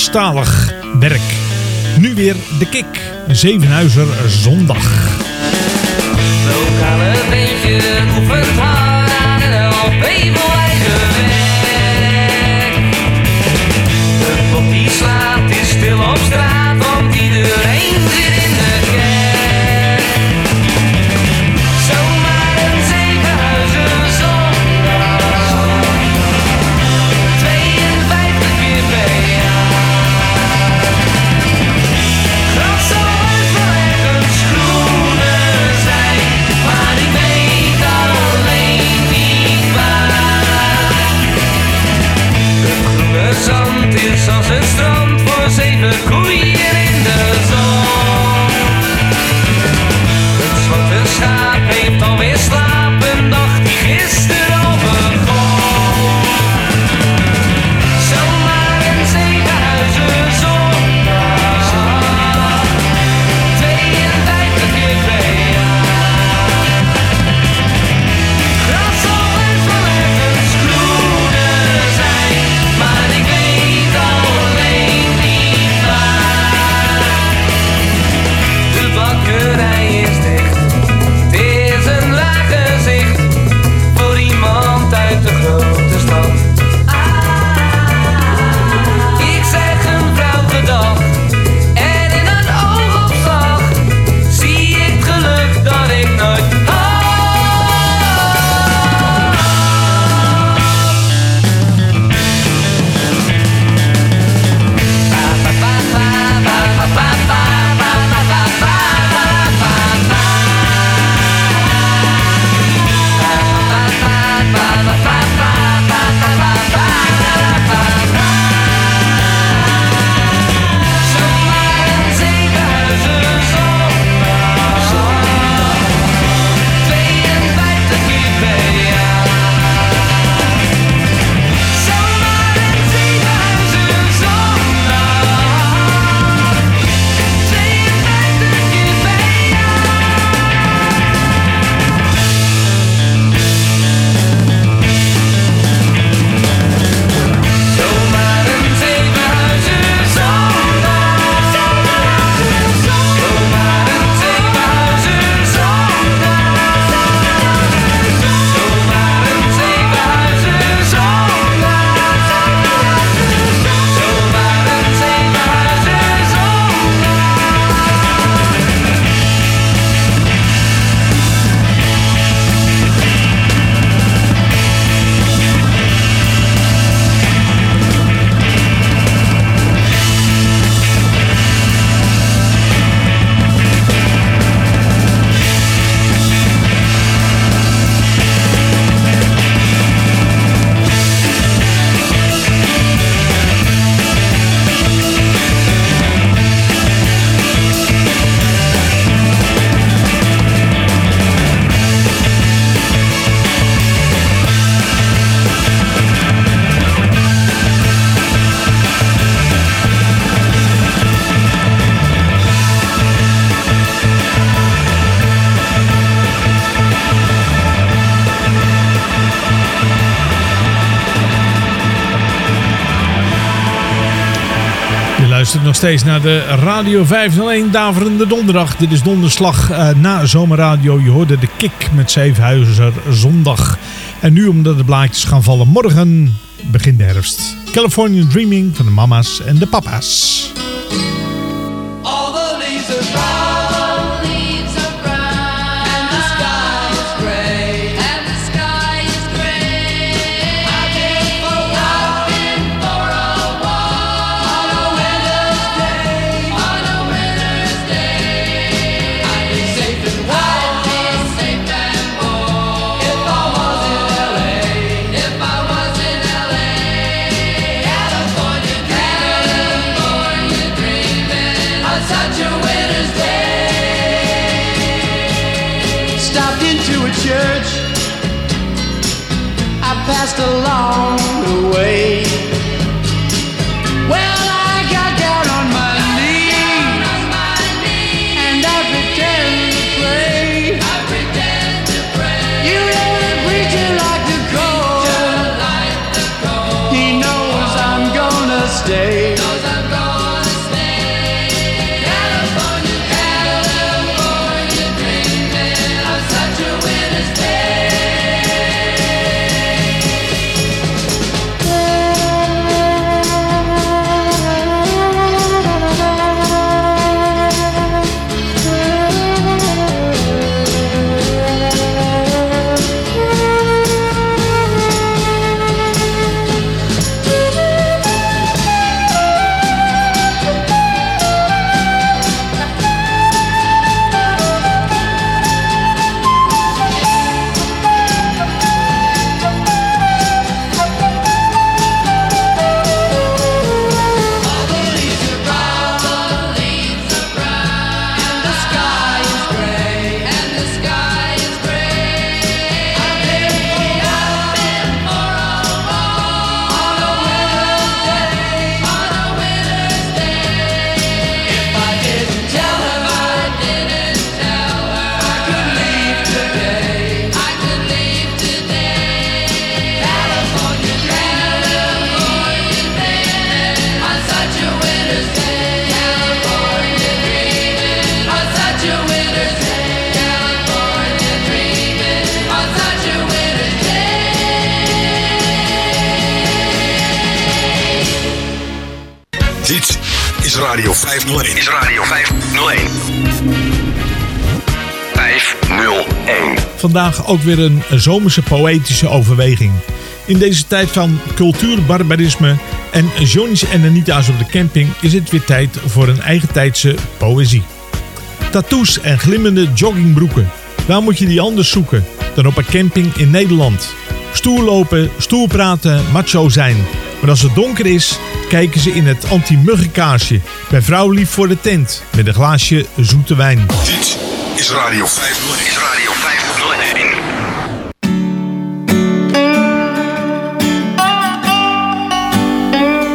Nederlandstalig werk. Nu weer de Kik, Zevenhuizer Zondag. Lokale beetje oefent luistert nog steeds naar de Radio 501 Daverende Donderdag. Dit is donderslag eh, na Zomerradio. Je hoorde de kick met Zeefhuizer zondag. En nu omdat de blaadjes gaan vallen morgen begin de herfst. Californian Dreaming van de mama's en de papa's. All the 501. Is Radio 501. 501. Vandaag ook weer een zomerse poëtische overweging. In deze tijd van cultuurbarbarisme en Johnny's en Anita's op de camping is het weer tijd voor een eigentijdse poëzie. Tattoos en glimmende joggingbroeken. Waar moet je die anders zoeken dan op een camping in Nederland? Stoer lopen, stoer praten, macho zijn. Maar als het donker is, kijken ze in het anti-muggenkaarsje. Bij vrouw lief voor de tent met een glaasje zoete wijn. Dit is Radio 501. Is Radio 501.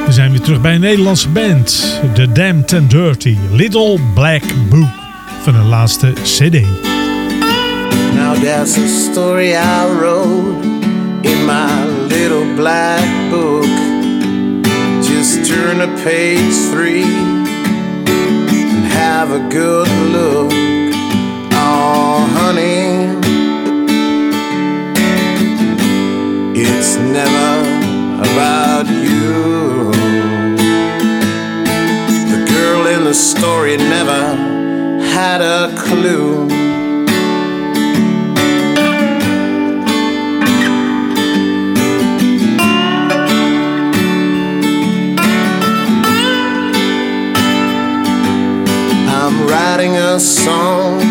We zijn weer terug bij een Nederlandse band. The Damned and Dirty. Little Black Book. Van hun laatste cd. Now there's a story I wrote to page three and have a good look. Oh, honey, it's never about you. The girl in the story never had a clue. Song,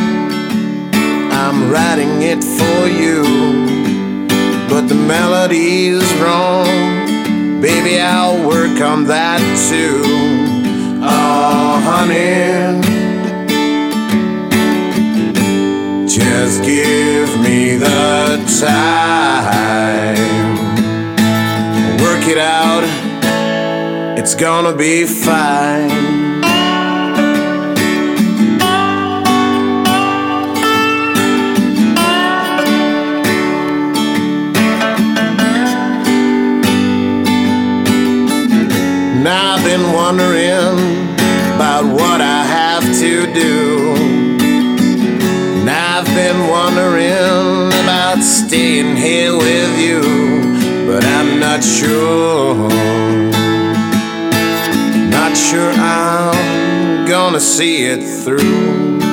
I'm writing it for you. But the melody's wrong, baby, I'll work on that too. Oh, honey, just give me the time. Work it out, it's gonna be fine. wondering about what I have to do. And I've been wondering about staying here with you, but I'm not sure. Not sure I'm gonna see it through.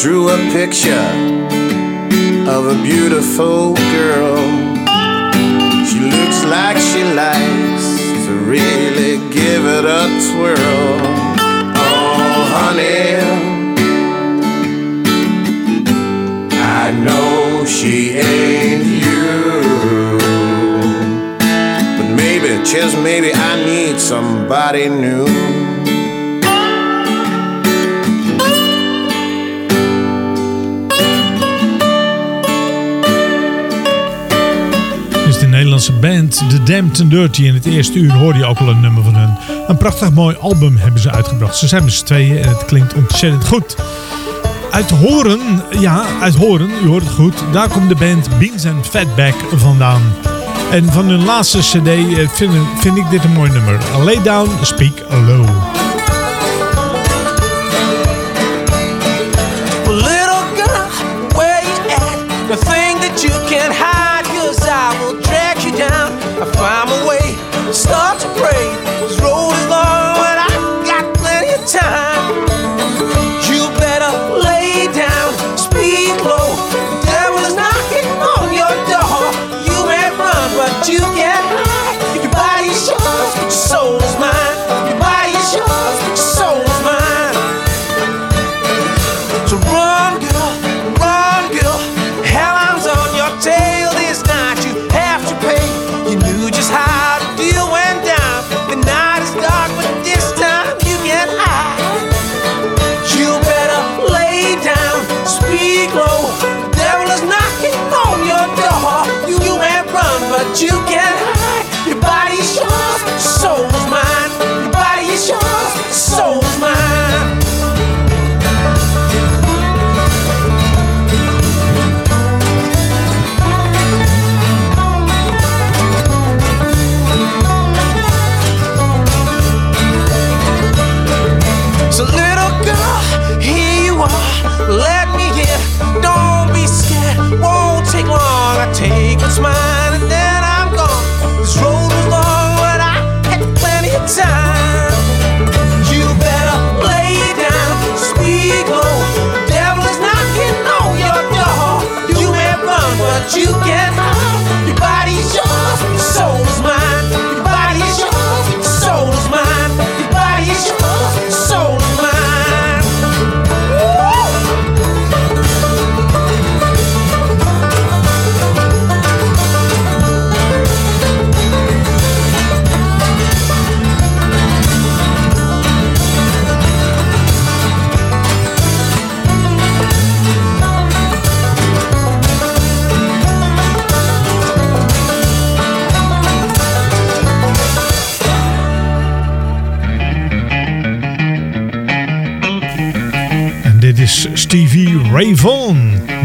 Drew a picture of a beautiful girl. She looks like she likes to really give it a twirl. Oh, honey, I know she ain't you. But maybe, just maybe, I need somebody new. The Damned and Dirty. In het eerste uur hoorde je ook al een nummer van hun. Een prachtig mooi album hebben ze uitgebracht. Ze zijn z'n tweeën en het klinkt ontzettend goed. Uit Horen, ja, uit Horen, u hoort het goed. Daar komt de band Beans and Fatback vandaan. En van hun laatste cd eh, vind, vind ik dit een mooi nummer. Lay Down, Speak Low.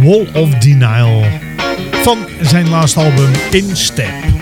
Wall of Denial. Van zijn laatste album In Step.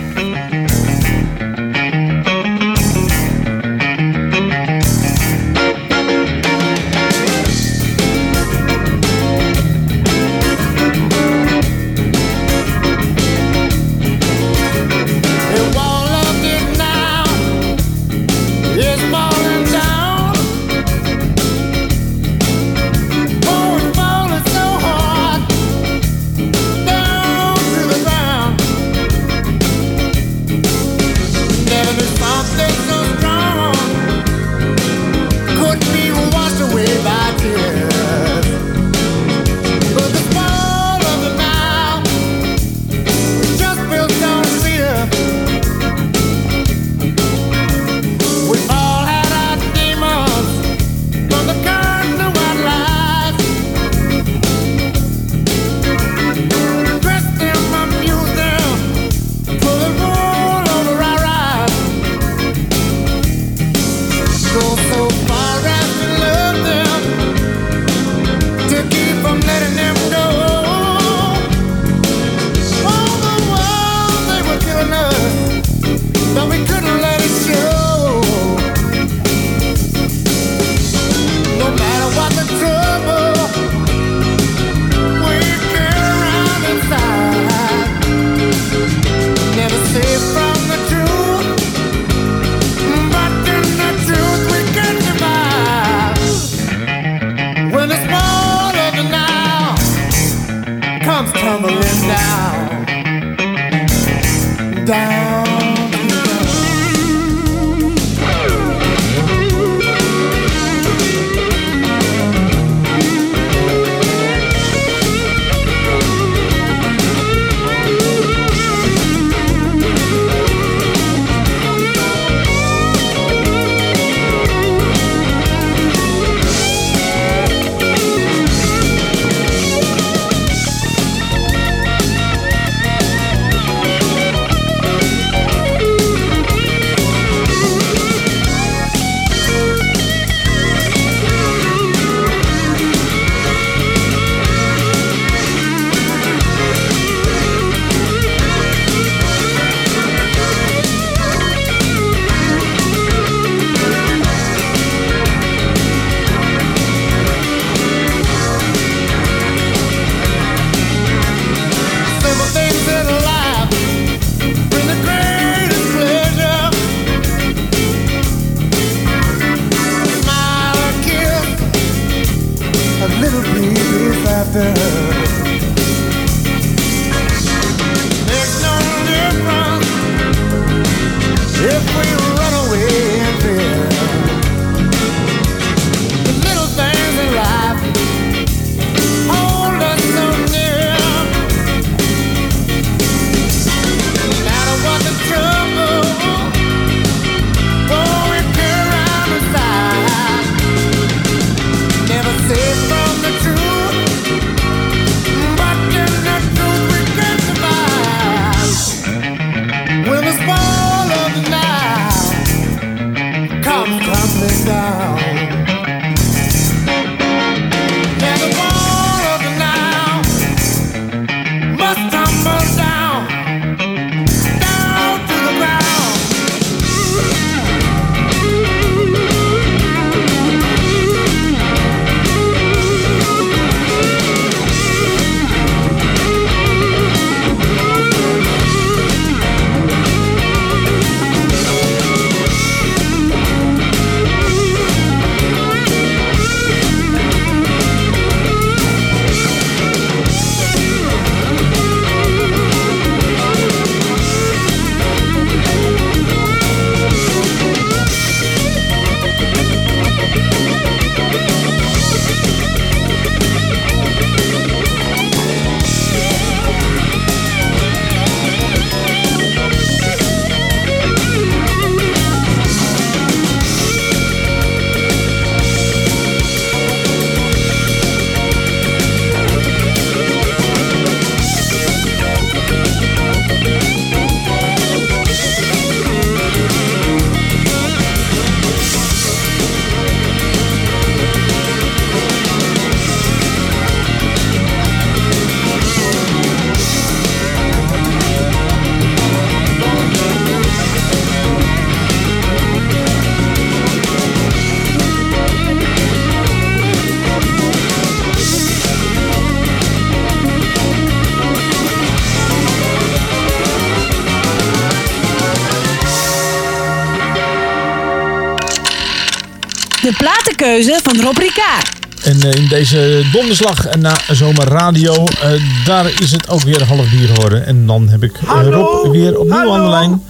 Van Rob Ricard. En eh, in deze donderslag na zomerradio, eh daar is het ook weer half bier geworden. En dan heb ik eh, Rob weer opnieuw aan de lijn.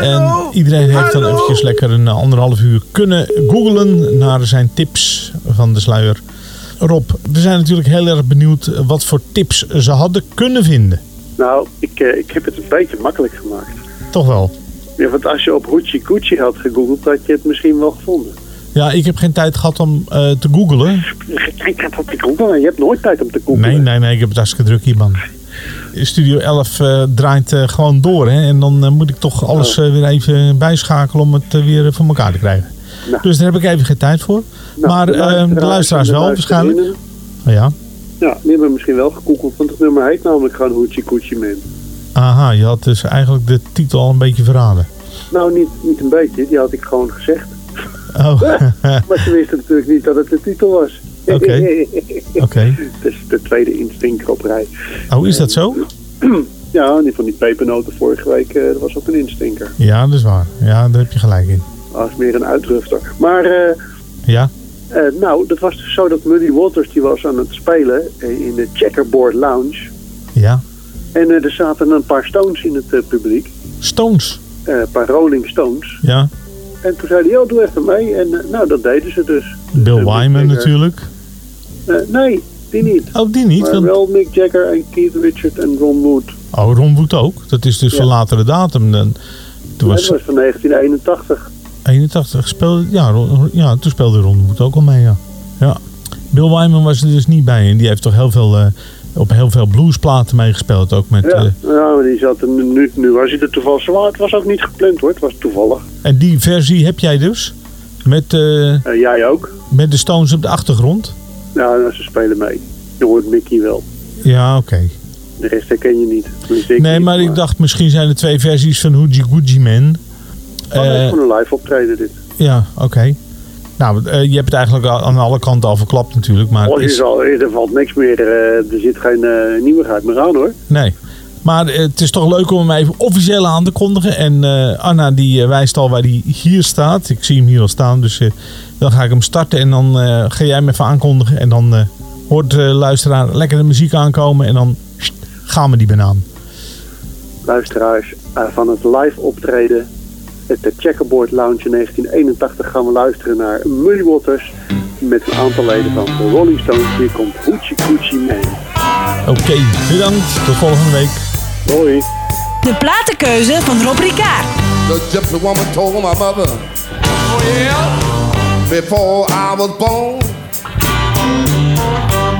En iedereen heeft dan eventjes lekker een anderhalf uur kunnen googlen naar zijn tips van de sluier. Rob, we zijn natuurlijk heel erg benieuwd wat voor tips ze hadden kunnen vinden. Nou, ik, ik heb het een beetje makkelijk gemaakt. Toch wel. Ja, want als je op Hoochie Coochie had gegoogeld, had je het misschien wel gevonden. Ja, ik heb geen tijd gehad om eh, te googlen. Kijk, dat te googlen. Je hebt nooit tijd om te googlen. Nee, nee, nee, ik heb het hartstikke druk hier, man. Studio 11 eh, draait eh, gewoon door, hè. En dan moet ik toch alles eh, weer even bijschakelen om het weer voor elkaar te krijgen. Nou. Dus daar heb ik even geen tijd voor. Nou, maar de luisteraars de wel, waarschijnlijk. Oh, ja. Ja, die hebben misschien wel gegoogeld, want het nummer heet namelijk gewoon Hoochie Coochie Man. Aha, je had dus eigenlijk de titel al een beetje verraden. Nou, niet, niet een beetje, die had ik gewoon gezegd. Oh, maar ze wisten natuurlijk niet dat het de titel was. Oké. Oké. Dat is de tweede instinker op rij. oh, is dat zo? Ja, die van die pepernoten vorige week, eh, dat was ook een instinker. Ja, dat is waar. Ja, daar heb je gelijk in. Als meer een uitrufter. Maar, eh, Ja? eh, nou, dat was dus zo dat Muddy Waters, die was aan het spelen in de Checkerboard Lounge. Ja. En er zaten een paar Stones in het publiek. Stones. Een paar Rolling Stones. Ja. En toen zei hij, oh, doe even mee. En eh, nou, dat deden ze dus. Bill Dus, eh, Wyman Jagger- natuurlijk. Eh, nee, die niet. Oh, die niet? Maar want- wel Mick Jagger en Keith Richard en Ron Wood. Oh, Ron Wood ook. Dat is dus Ja. van latere datum. Dan, toen Nee, was dat was van 1981. 81 speelde, ja, ja, toen speelde Ron Wood ook al mee, ja. ja. Bill Wyman was er dus niet bij en die heeft toch heel veel, eh, op heel veel bluesplaten meegespeeld. Ook met, Ja, ja maar die zat nu, nu, was hij er toevallig zwaar. Het was ook niet gepland hoor, het was toevallig. en die versie heb jij dus? Met, eh, Eh, jij ook? met de Stones op de achtergrond? Ja, nou, ze spelen mee. Je hoort Mickey wel. Ja, oké. De rest herken je niet. Nee, niet, maar ik dacht misschien zijn er twee versies van Hoogie Googie Man. Oh, nee, Eh, gewoon een live optreden dit. ja, oké. Nou, eh, je hebt het eigenlijk aan alle kanten al verklapt natuurlijk. Maar oh, er, is, is al, er valt niks meer, eh, er zit geen eh, nieuwigheid meer aan hoor. Nee. Maar het is toch leuk om hem even officieel aan te kondigen. En Anna die wijst al waar hij hier staat. Ik zie hem hier al staan. Dus dan ga ik hem starten. En dan ga jij hem even aankondigen. En dan hoort de luisteraar lekker de muziek aankomen. En dan gaan we die banaan. Luisteraars van het live optreden de Checkerboard Lounge in 1981 gaan we luisteren naar Muddy Waters met een aantal leden van de Rolling Stones. Hier komt Hoochie Coochie Man. Oké, bedankt. Tot volgende week. Hoi. De platenkeuze van Rob Ricard. The gypsy woman told my mother, Oh yeah, before I was born,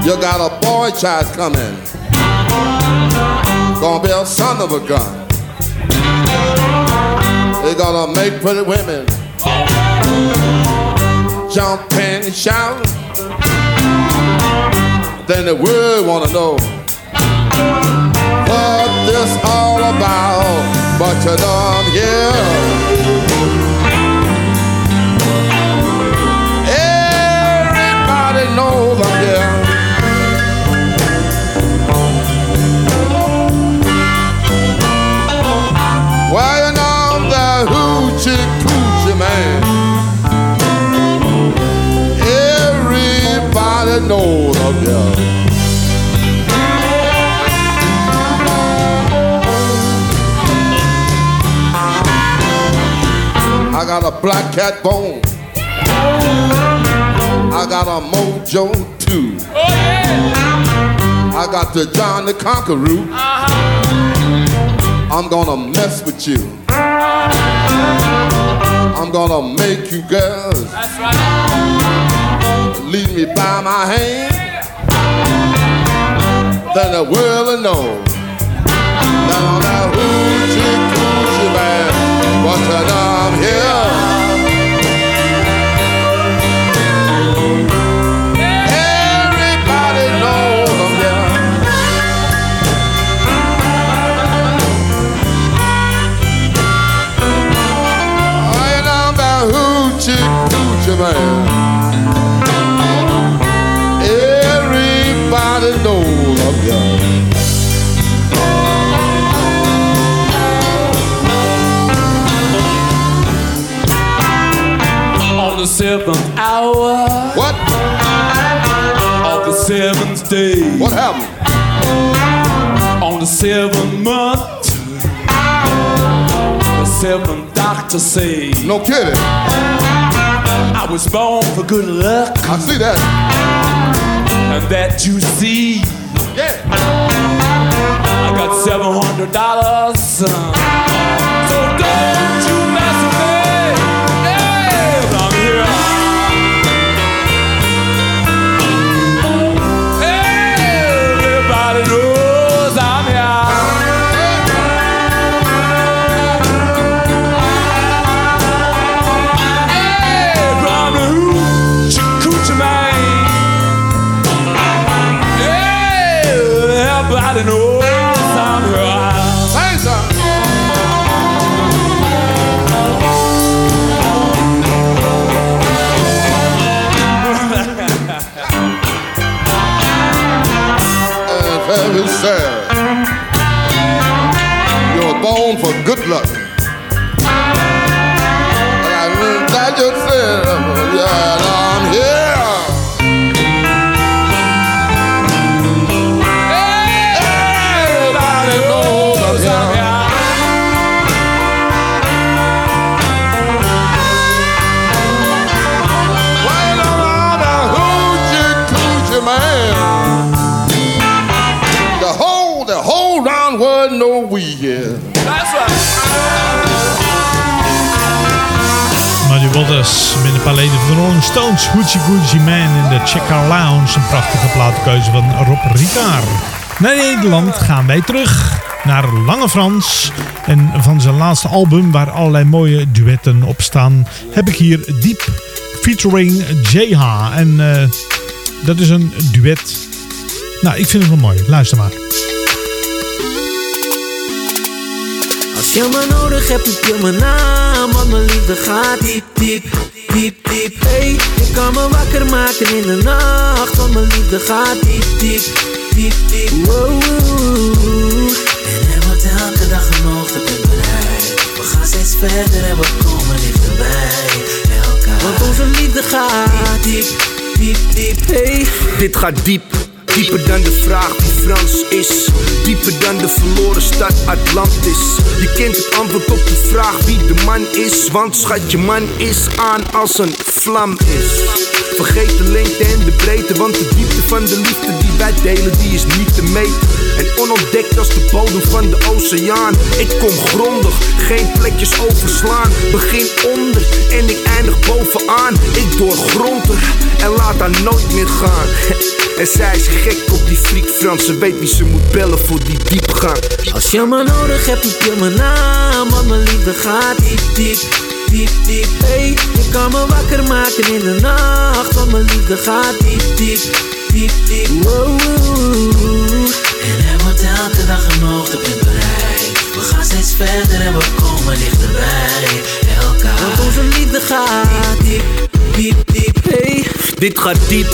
you got a boy child coming. Gonna be a son of a gun. They gonna make pretty women jump and shout. Then the world wanna know what this all about. But you don't hear. Got a black cat bone. I got a mojo too. I got the John the Conqueror. I'm gonna mess with you. I'm gonna make you girls That's right. lead me by my hand. Then the world will know I'm that hoochie coochie man. But that seventh day. What happened? On the seventh month. The seventh doctor say. No kidding. I was born for good luck. I see that. And that you see. Yeah. I got seven hundred dollars. So don't Look. Een van de Rolling Stones. Hoochie Goochie Man in de Checker Lounge. Een prachtige platenkeuze van Rob Ricard. Naar Nederland gaan wij terug naar Lange Frans. En van zijn laatste album, waar allerlei mooie duetten op staan, heb ik hier Diep featuring JH. En eh, dat is een duet. Nou, ik vind het wel mooi. Luister maar. Als je me nodig hebt, roep je mijn naam Want mijn liefde gaat diep, diep, diep, diep. Hey, je kan me wakker maken in de nacht Want mijn liefde gaat diep, diep, diep, diep. Wow. En er wordt elke dag een hoogtepunt bereikt We gaan steeds verder en we komen dichterbij. Elkaar. Want onze liefde gaat diep, diep, diep. Hey, Dit gaat diep, dieper dan de vraag wie Frans is. Dieper dan de verloren stad Atlantis. Je kent het antwoord op de vraag wie de man is. Want schat, je man is aan als een vlam is. Vergeet de lengte en de breedte, want de diepte van de liefde die wij delen, die is niet te meten. En onontdekt als de bodem van de oceaan. Ik kom grondig, geen plekjes overslaan. Begin onder en ik eindig bovenaan. Ik doorgrond en laat haar nooit meer gaan. En zij is gek op die freak Frans, ze weet wie ze moet bellen voor die diepgang. Als je me nodig hebt, roep je mijn naam. Want mijn liefde gaat diep, diep, diep, diep. Hey, je kan me wakker maken in de nacht. Want mijn liefde gaat diep, diep, diep, diep. Wow. En er wordt elke dag een hoogtepunt bereikt We gaan steeds verder en we komen dichterbij. Elkaar. Want onze liefde gaat diep, diep, diep Dit gaat diep.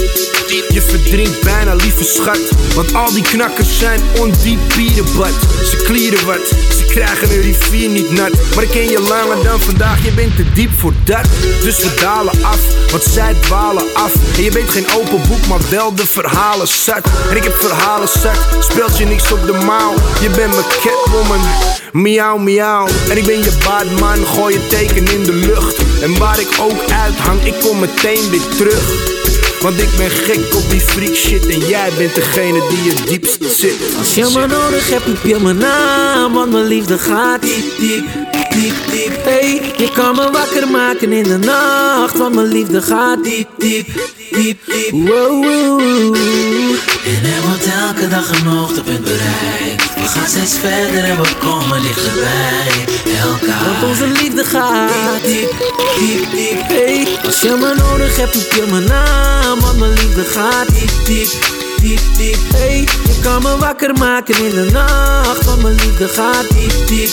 Je verdrinkt bijna, lieve schat. Want al die knakkers zijn ondiep bierenbad. Ze klieren wat, ze krijgen een rivier niet nat. Maar ik ken je langer dan vandaag, je bent te diep voor dat. Dus we dalen af, want zij dwalen af. En je bent geen open boek, maar wel de verhalen zat. En ik heb verhalen zat, speelt je niks op de mouw. Je bent mijn catwoman, miauw miauw. En ik ben je badman, gooi je teken in de lucht. En waar ik ook uithang, ik kom meteen weer terug. Want ik ben gek op die freak shit En jij bent degene die het diepst zit. Als je me nodig hebt, roep je mijn naam Want mijn liefde gaat diep, diep, diep, diep. Hey, je kan me wakker maken in de nacht Want mijn liefde gaat diep, diep, diep, diep. Wow. En er wordt elke dag een hoogtepunt bereikt. We gaan steeds verder en we komen dichterbij. Elkaar. Want onze liefde gaat. Diep, diep, diep Hey, als je me nodig hebt, roep je mijn naam Want mijn liefde gaat. Diep, diep, diep, diep. Hey, je kan me wakker maken in de nacht. Want mijn liefde gaat. Diep, diep,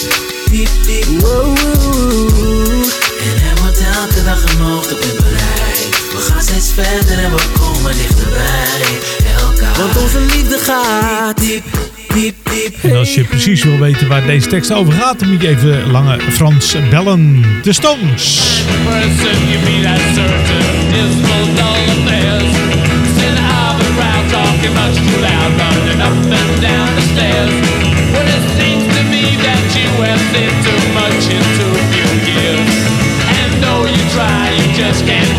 diep, diep. Wow. En er wordt elke dag een hoogtepunt bereikt. We gaan steeds verder en we komen dichterbij Want onze liefde gaat. Diep, diep, diep En als je precies wil weten waar deze tekst over gaat, dan moet je even Lange Frans bellen. De Stones. person you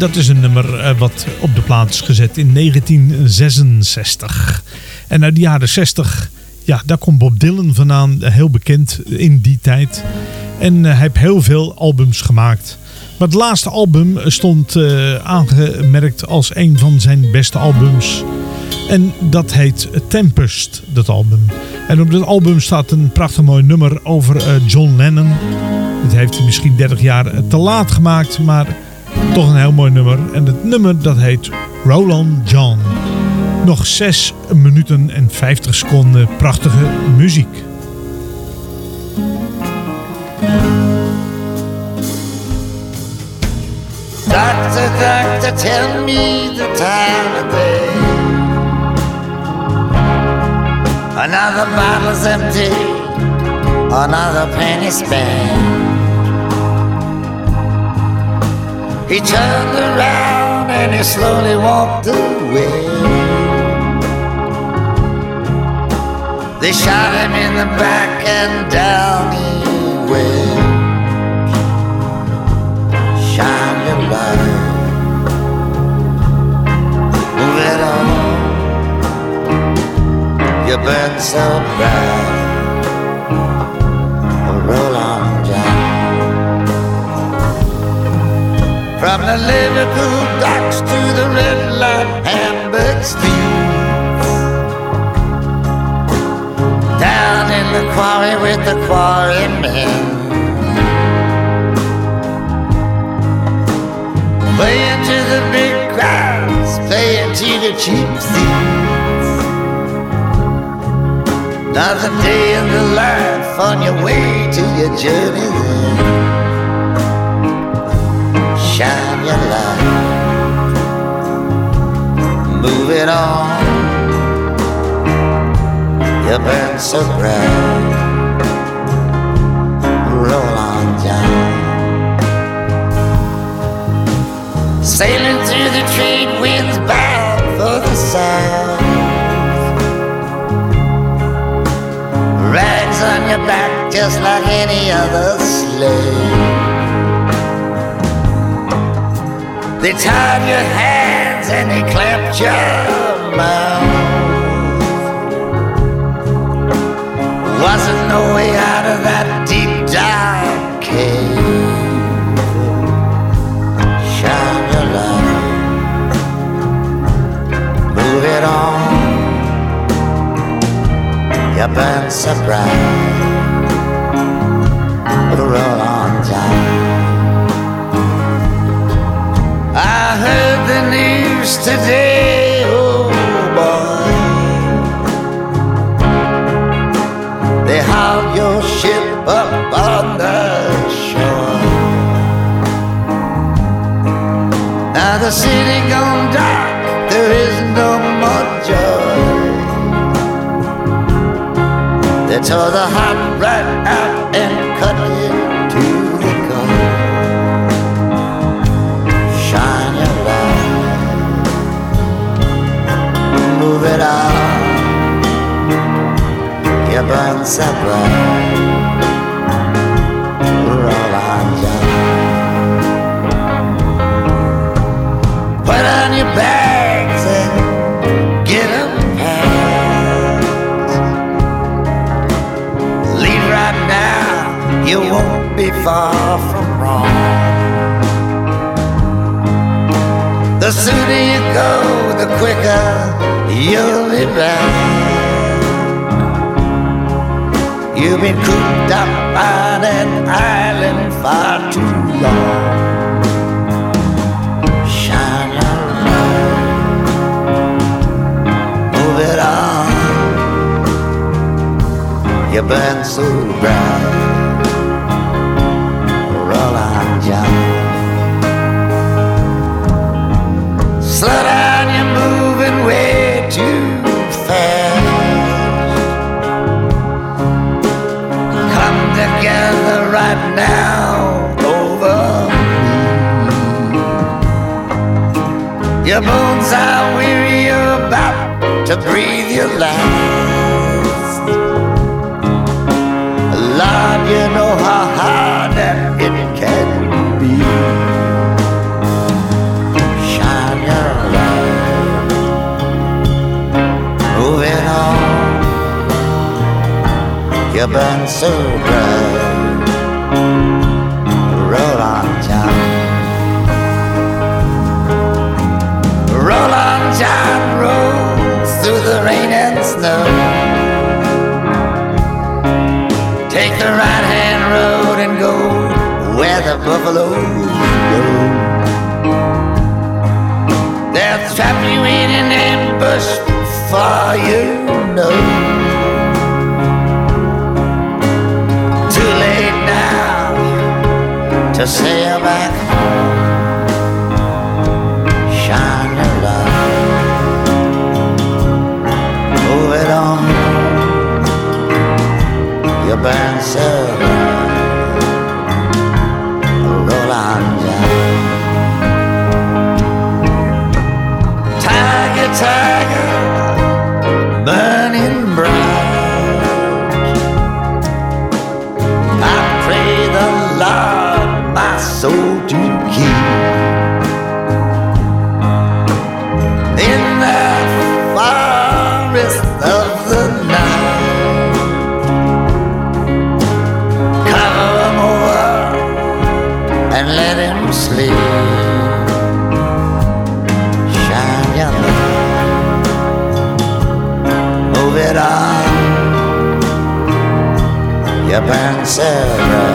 dat is een nummer eh, wat op de plaat is gezet in 1966. En uit de jaren 60, ja, daar komt Bob Dylan vandaan. eh, Heel bekend in die tijd. En eh, hij heeft heel veel albums gemaakt. Maar het laatste album stond aangemerkt als een van zijn beste albums. En dat heet Tempest, dat album. En op dat album staat een prachtig mooi nummer over John Lennon. Dat heeft hij misschien 30 jaar te laat gemaakt, maar toch een heel mooi nummer. En het nummer dat heet Roland John. Nog 6 minuten en 50 seconden prachtige muziek. Doctor, doctor, tell me the time of day. Another bottle's empty, another penny spent. He turned around and he slowly walked away. They shot him in the back and down he went. Shine your light, move it on. You burn so bright, roll on the Liverpool docks to the red light Hamburg streets. Down in the quarry with the quarry men. Playing to the big crowds, playing to the cheap seats. Another day in the life on your way to your journey then. Your light, move it on. You burn so bright, roll on down. Sailing through the trade winds bound for the south. Rags on your back just like any other slave. They tied your hands and they clamped your mouth. Wasn't no way out of that deep dark cave. Shine your light, move it on. You burn so news today, oh boy. They hauled your ship up on the shore. Now the city gone dark, there is no more joy. They tore the heart right out move it on. You burn so bright, roll on down. Put on your bags and get get 'em packed. Leave right now, you won't be far from wrong. The sooner you go, the quicker you'll be back. You've been cooped up on an island far too long. Move it on. You burn so bright, right now over me. Your bones are weary, you're about to breathe your last. Lord, you know how hard that it can be. Shine your light, moving on. You burn so bright. Buffaloes go. They'll trap you in an ambush before you know. Too late now to sail back home. Shine your light, move it on. You burn so You burn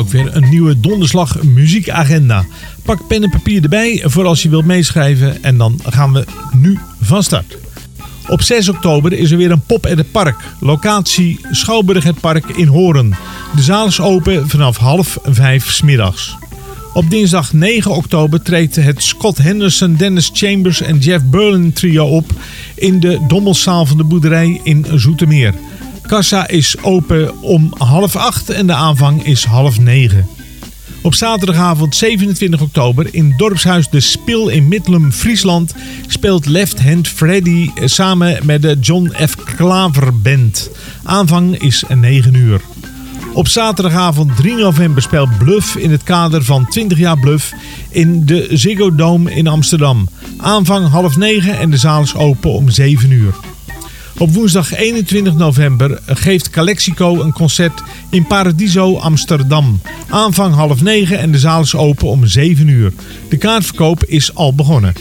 ook weer een nieuwe donderslag muziekagenda. Pak pen en papier erbij voor als je wilt meeschrijven en dan gaan we nu van start. Op 6 oktober is er weer een pop at het park. Locatie Schouwburg het Park in Horen. De zaal is open vanaf half vijf 's middags. Op dinsdag 9 oktober treedt het Scott Henderson, Dennis Chambers en Jeff Berlin trio op in de Dommelzaal van de boerderij in Zoetermeer. Kassa is open om half acht en de aanvang is half negen. Op zaterdagavond 27 oktober in dorpshuis De Spil in Middelum, Friesland speelt Left Hand Freddy samen met de John F. Klaver Band. Aanvang is 9 uur. Op zaterdagavond 3 november speelt Bluff in het kader van 20 jaar Bluff in de Ziggo Dome in Amsterdam. Aanvang half 9 en de zaal is open om 7 uur. Op woensdag 21 november geeft Calexico een concert in Paradiso Amsterdam. Aanvang half 9 en de zaal is open om 7 uur. De kaartverkoop is al begonnen.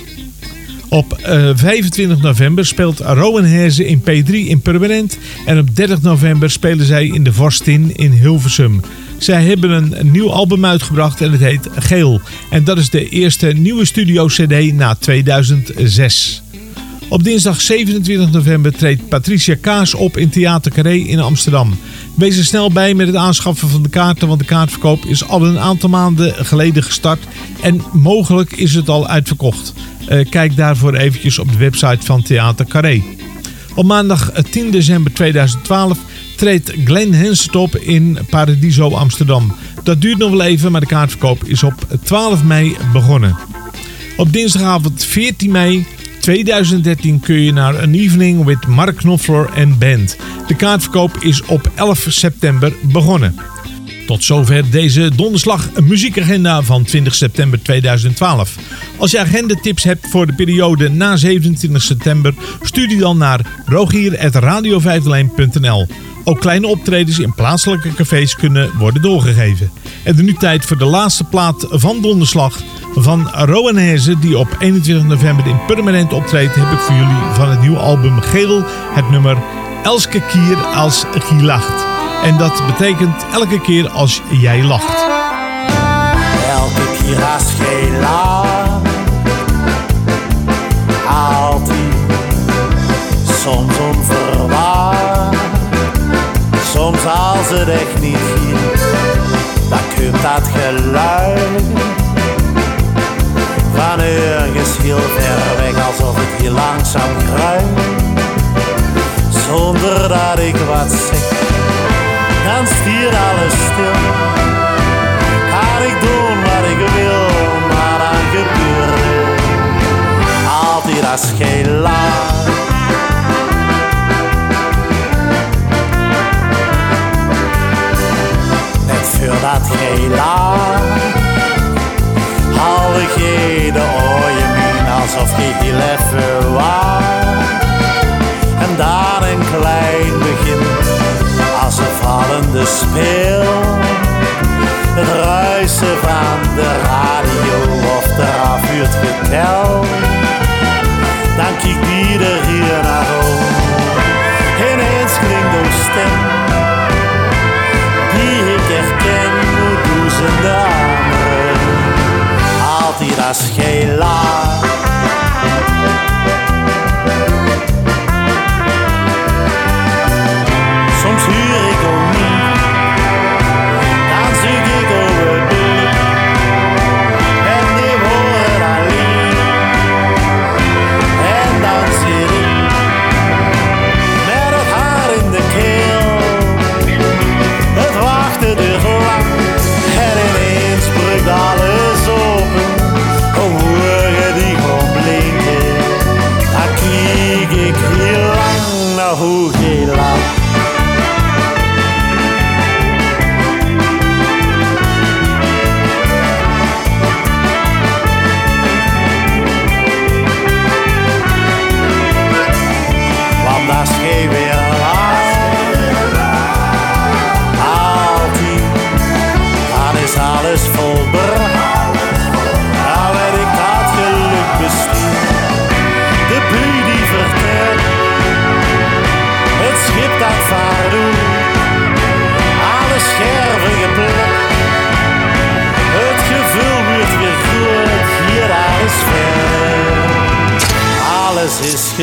Op eh, 25 november speelt Rowan Herze in P3 in Permanent. En op 30 november spelen zij in de Vorstin in Hilversum. Zij hebben een nieuw album uitgebracht en het heet Geel. En dat is de eerste nieuwe studio-cd na 2006. Op dinsdag 27 november treedt Patricia Kaas op in Theater Carré in Amsterdam. Wees er snel bij met het aanschaffen van de kaarten, want de kaartverkoop is al een aantal maanden geleden gestart. En mogelijk is het al uitverkocht. Eh, kijk daarvoor eventjes op de website van Theater Carré. Op maandag 10 december 2012 treedt Glenn Henset op in Paradiso Amsterdam. Dat duurt nog wel even, maar de kaartverkoop is op 12 mei begonnen. Op dinsdagavond 14 mei 2013 kun je naar een evening with Mark Knopfler en band. De kaartverkoop is op 11 september begonnen. Tot zover deze donderslag muziekagenda van 20 september 2012. Als je agendatips hebt voor de periode na 27 september, stuur die dan naar rogier.radio Ook kleine optredens in plaatselijke cafés kunnen worden doorgegeven. En er nu tijd voor de laatste plaat van donderslag van Rowan Herze, die op 21 november in Permanent optreedt, heb ik voor jullie van het nieuwe album Geel het nummer Elske Kier als Gie lacht. En dat betekent elke keer als jij lacht. Elke keer als jij lacht, altijd, soms soms als het echt niet hier. Dat keurt dat geluid van ergens heel ver weg, alsof het je langzaam kruipt. Zonder dat ik wat zeg, dan stier alles stil. Kan ik doen wat ik wil, maar dan gebeurt het altijd als geen laag. Voor dat gelaat Haal ik je de ooien in alsof je heel even was. En daar een klein begin als een vallende speel. Het ruisen van de radio of de afvuurt getel. Dan kijkt ieder hier naar om. Ineens klinkt een stem anderen. Altijd als gelaat.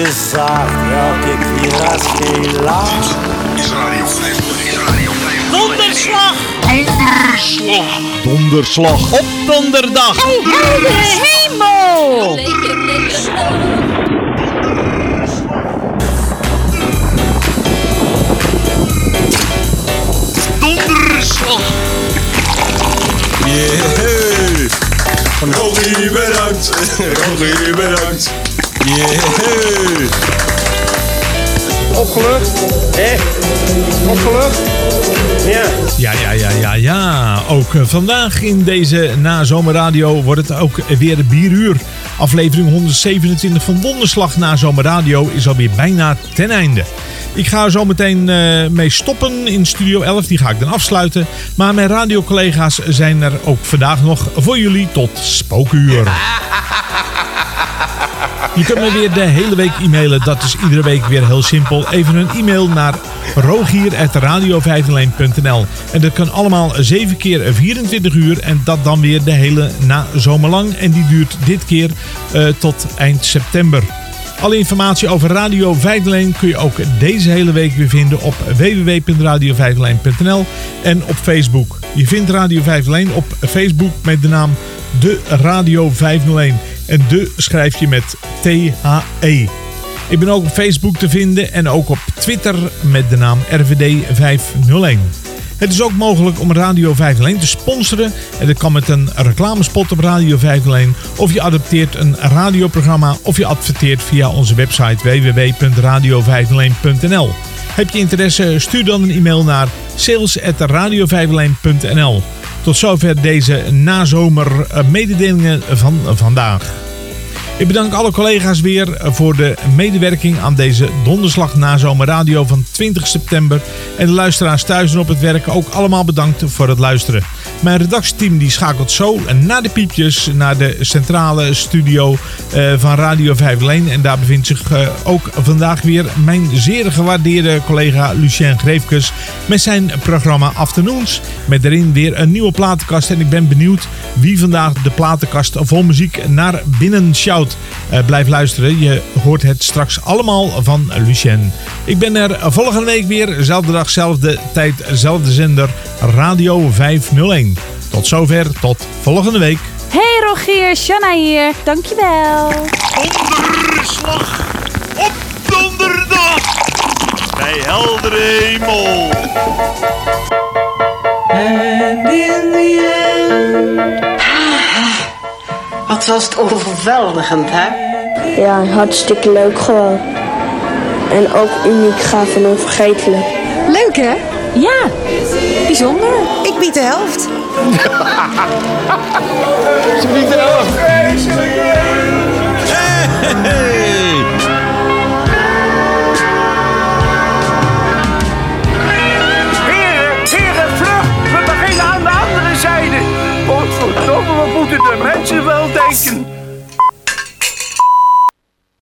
Gezaagd, elke keer als geen laag. Donderslag! Donderslag! Donderslag op donderdag! Hey, heldere hemel! Donderslag! Yeah! Rogie, bedankt! Rogie, bedankt! Yeah! Opgelucht? Hé? Opgelucht? Ja. Ja, ja, ja, ja, ja. Ook eh, vandaag in deze nazomerradio wordt het ook weer bieruur. Aflevering 127 van Donderslag nazomerradio is alweer bijna ten einde. Ik ga er zo meteen eh, mee stoppen in Studio 11. Die ga ik dan afsluiten. Maar mijn radiocollega's zijn er ook vandaag nog voor jullie tot spookuur. Je kunt me weer de hele week e-mailen. Dat is iedere week weer heel simpel. Even een e-mail naar rogier.radio En dat kan allemaal 7 keer 24 uur. En dat dan weer de hele nazomerlang. En die duurt dit keer eh, tot eind september. Alle informatie over Radio 501 kun je ook deze hele week weer vinden op www.radio en op Facebook. Je vindt Radio 501 op Facebook met de naam De Radio 501. En de schrijf je met T-H-E. Ik ben ook op Facebook te vinden en ook op Twitter met de naam RVD 501. Het is ook mogelijk om Radio 501 te sponsoren. En dat kan met een reclamespot op Radio 501. Of je adopteert een radioprogramma. Of je adverteert via onze website www.radio501.nl Heb je interesse? Stuur dan een e-mail naar sales.radio501.nl Tot zover deze nazomer mededelingen van vandaag. Ik bedank alle collega's weer voor de medewerking aan deze donderslag nazomer radio van 20 september. En de luisteraars thuis en op het werk ook allemaal bedankt voor het luisteren. Mijn redactieteam die schakelt zo na de piepjes naar de centrale studio eh, van Radio 501. En daar bevindt zich eh, ook vandaag weer mijn zeer gewaardeerde collega Lucien Greefkes met zijn programma Afternoons. Met daarin weer een nieuwe platenkast. En ik ben benieuwd wie vandaag de platenkast vol muziek naar binnen sjouwt. Eh, blijf luisteren, je hoort het straks allemaal van Lucien. Ik ben er volgende week weer, zelfde dag, zelfde tijd, zelfde zender, Radio 501. Tot zover, tot volgende week. Hey Rogier, Shanna hier. Dankjewel. Donderslag op donderdag bij heldere hemel. And in the end. Wat was het overweldigend, hè? Ja, hartstikke leuk gewoon. En ook uniek, gaaf en onvergetelijk. Leuk hè? Ja, bijzonder. Ik bied de helft. Ze biedt de helft. Mensen wel denken?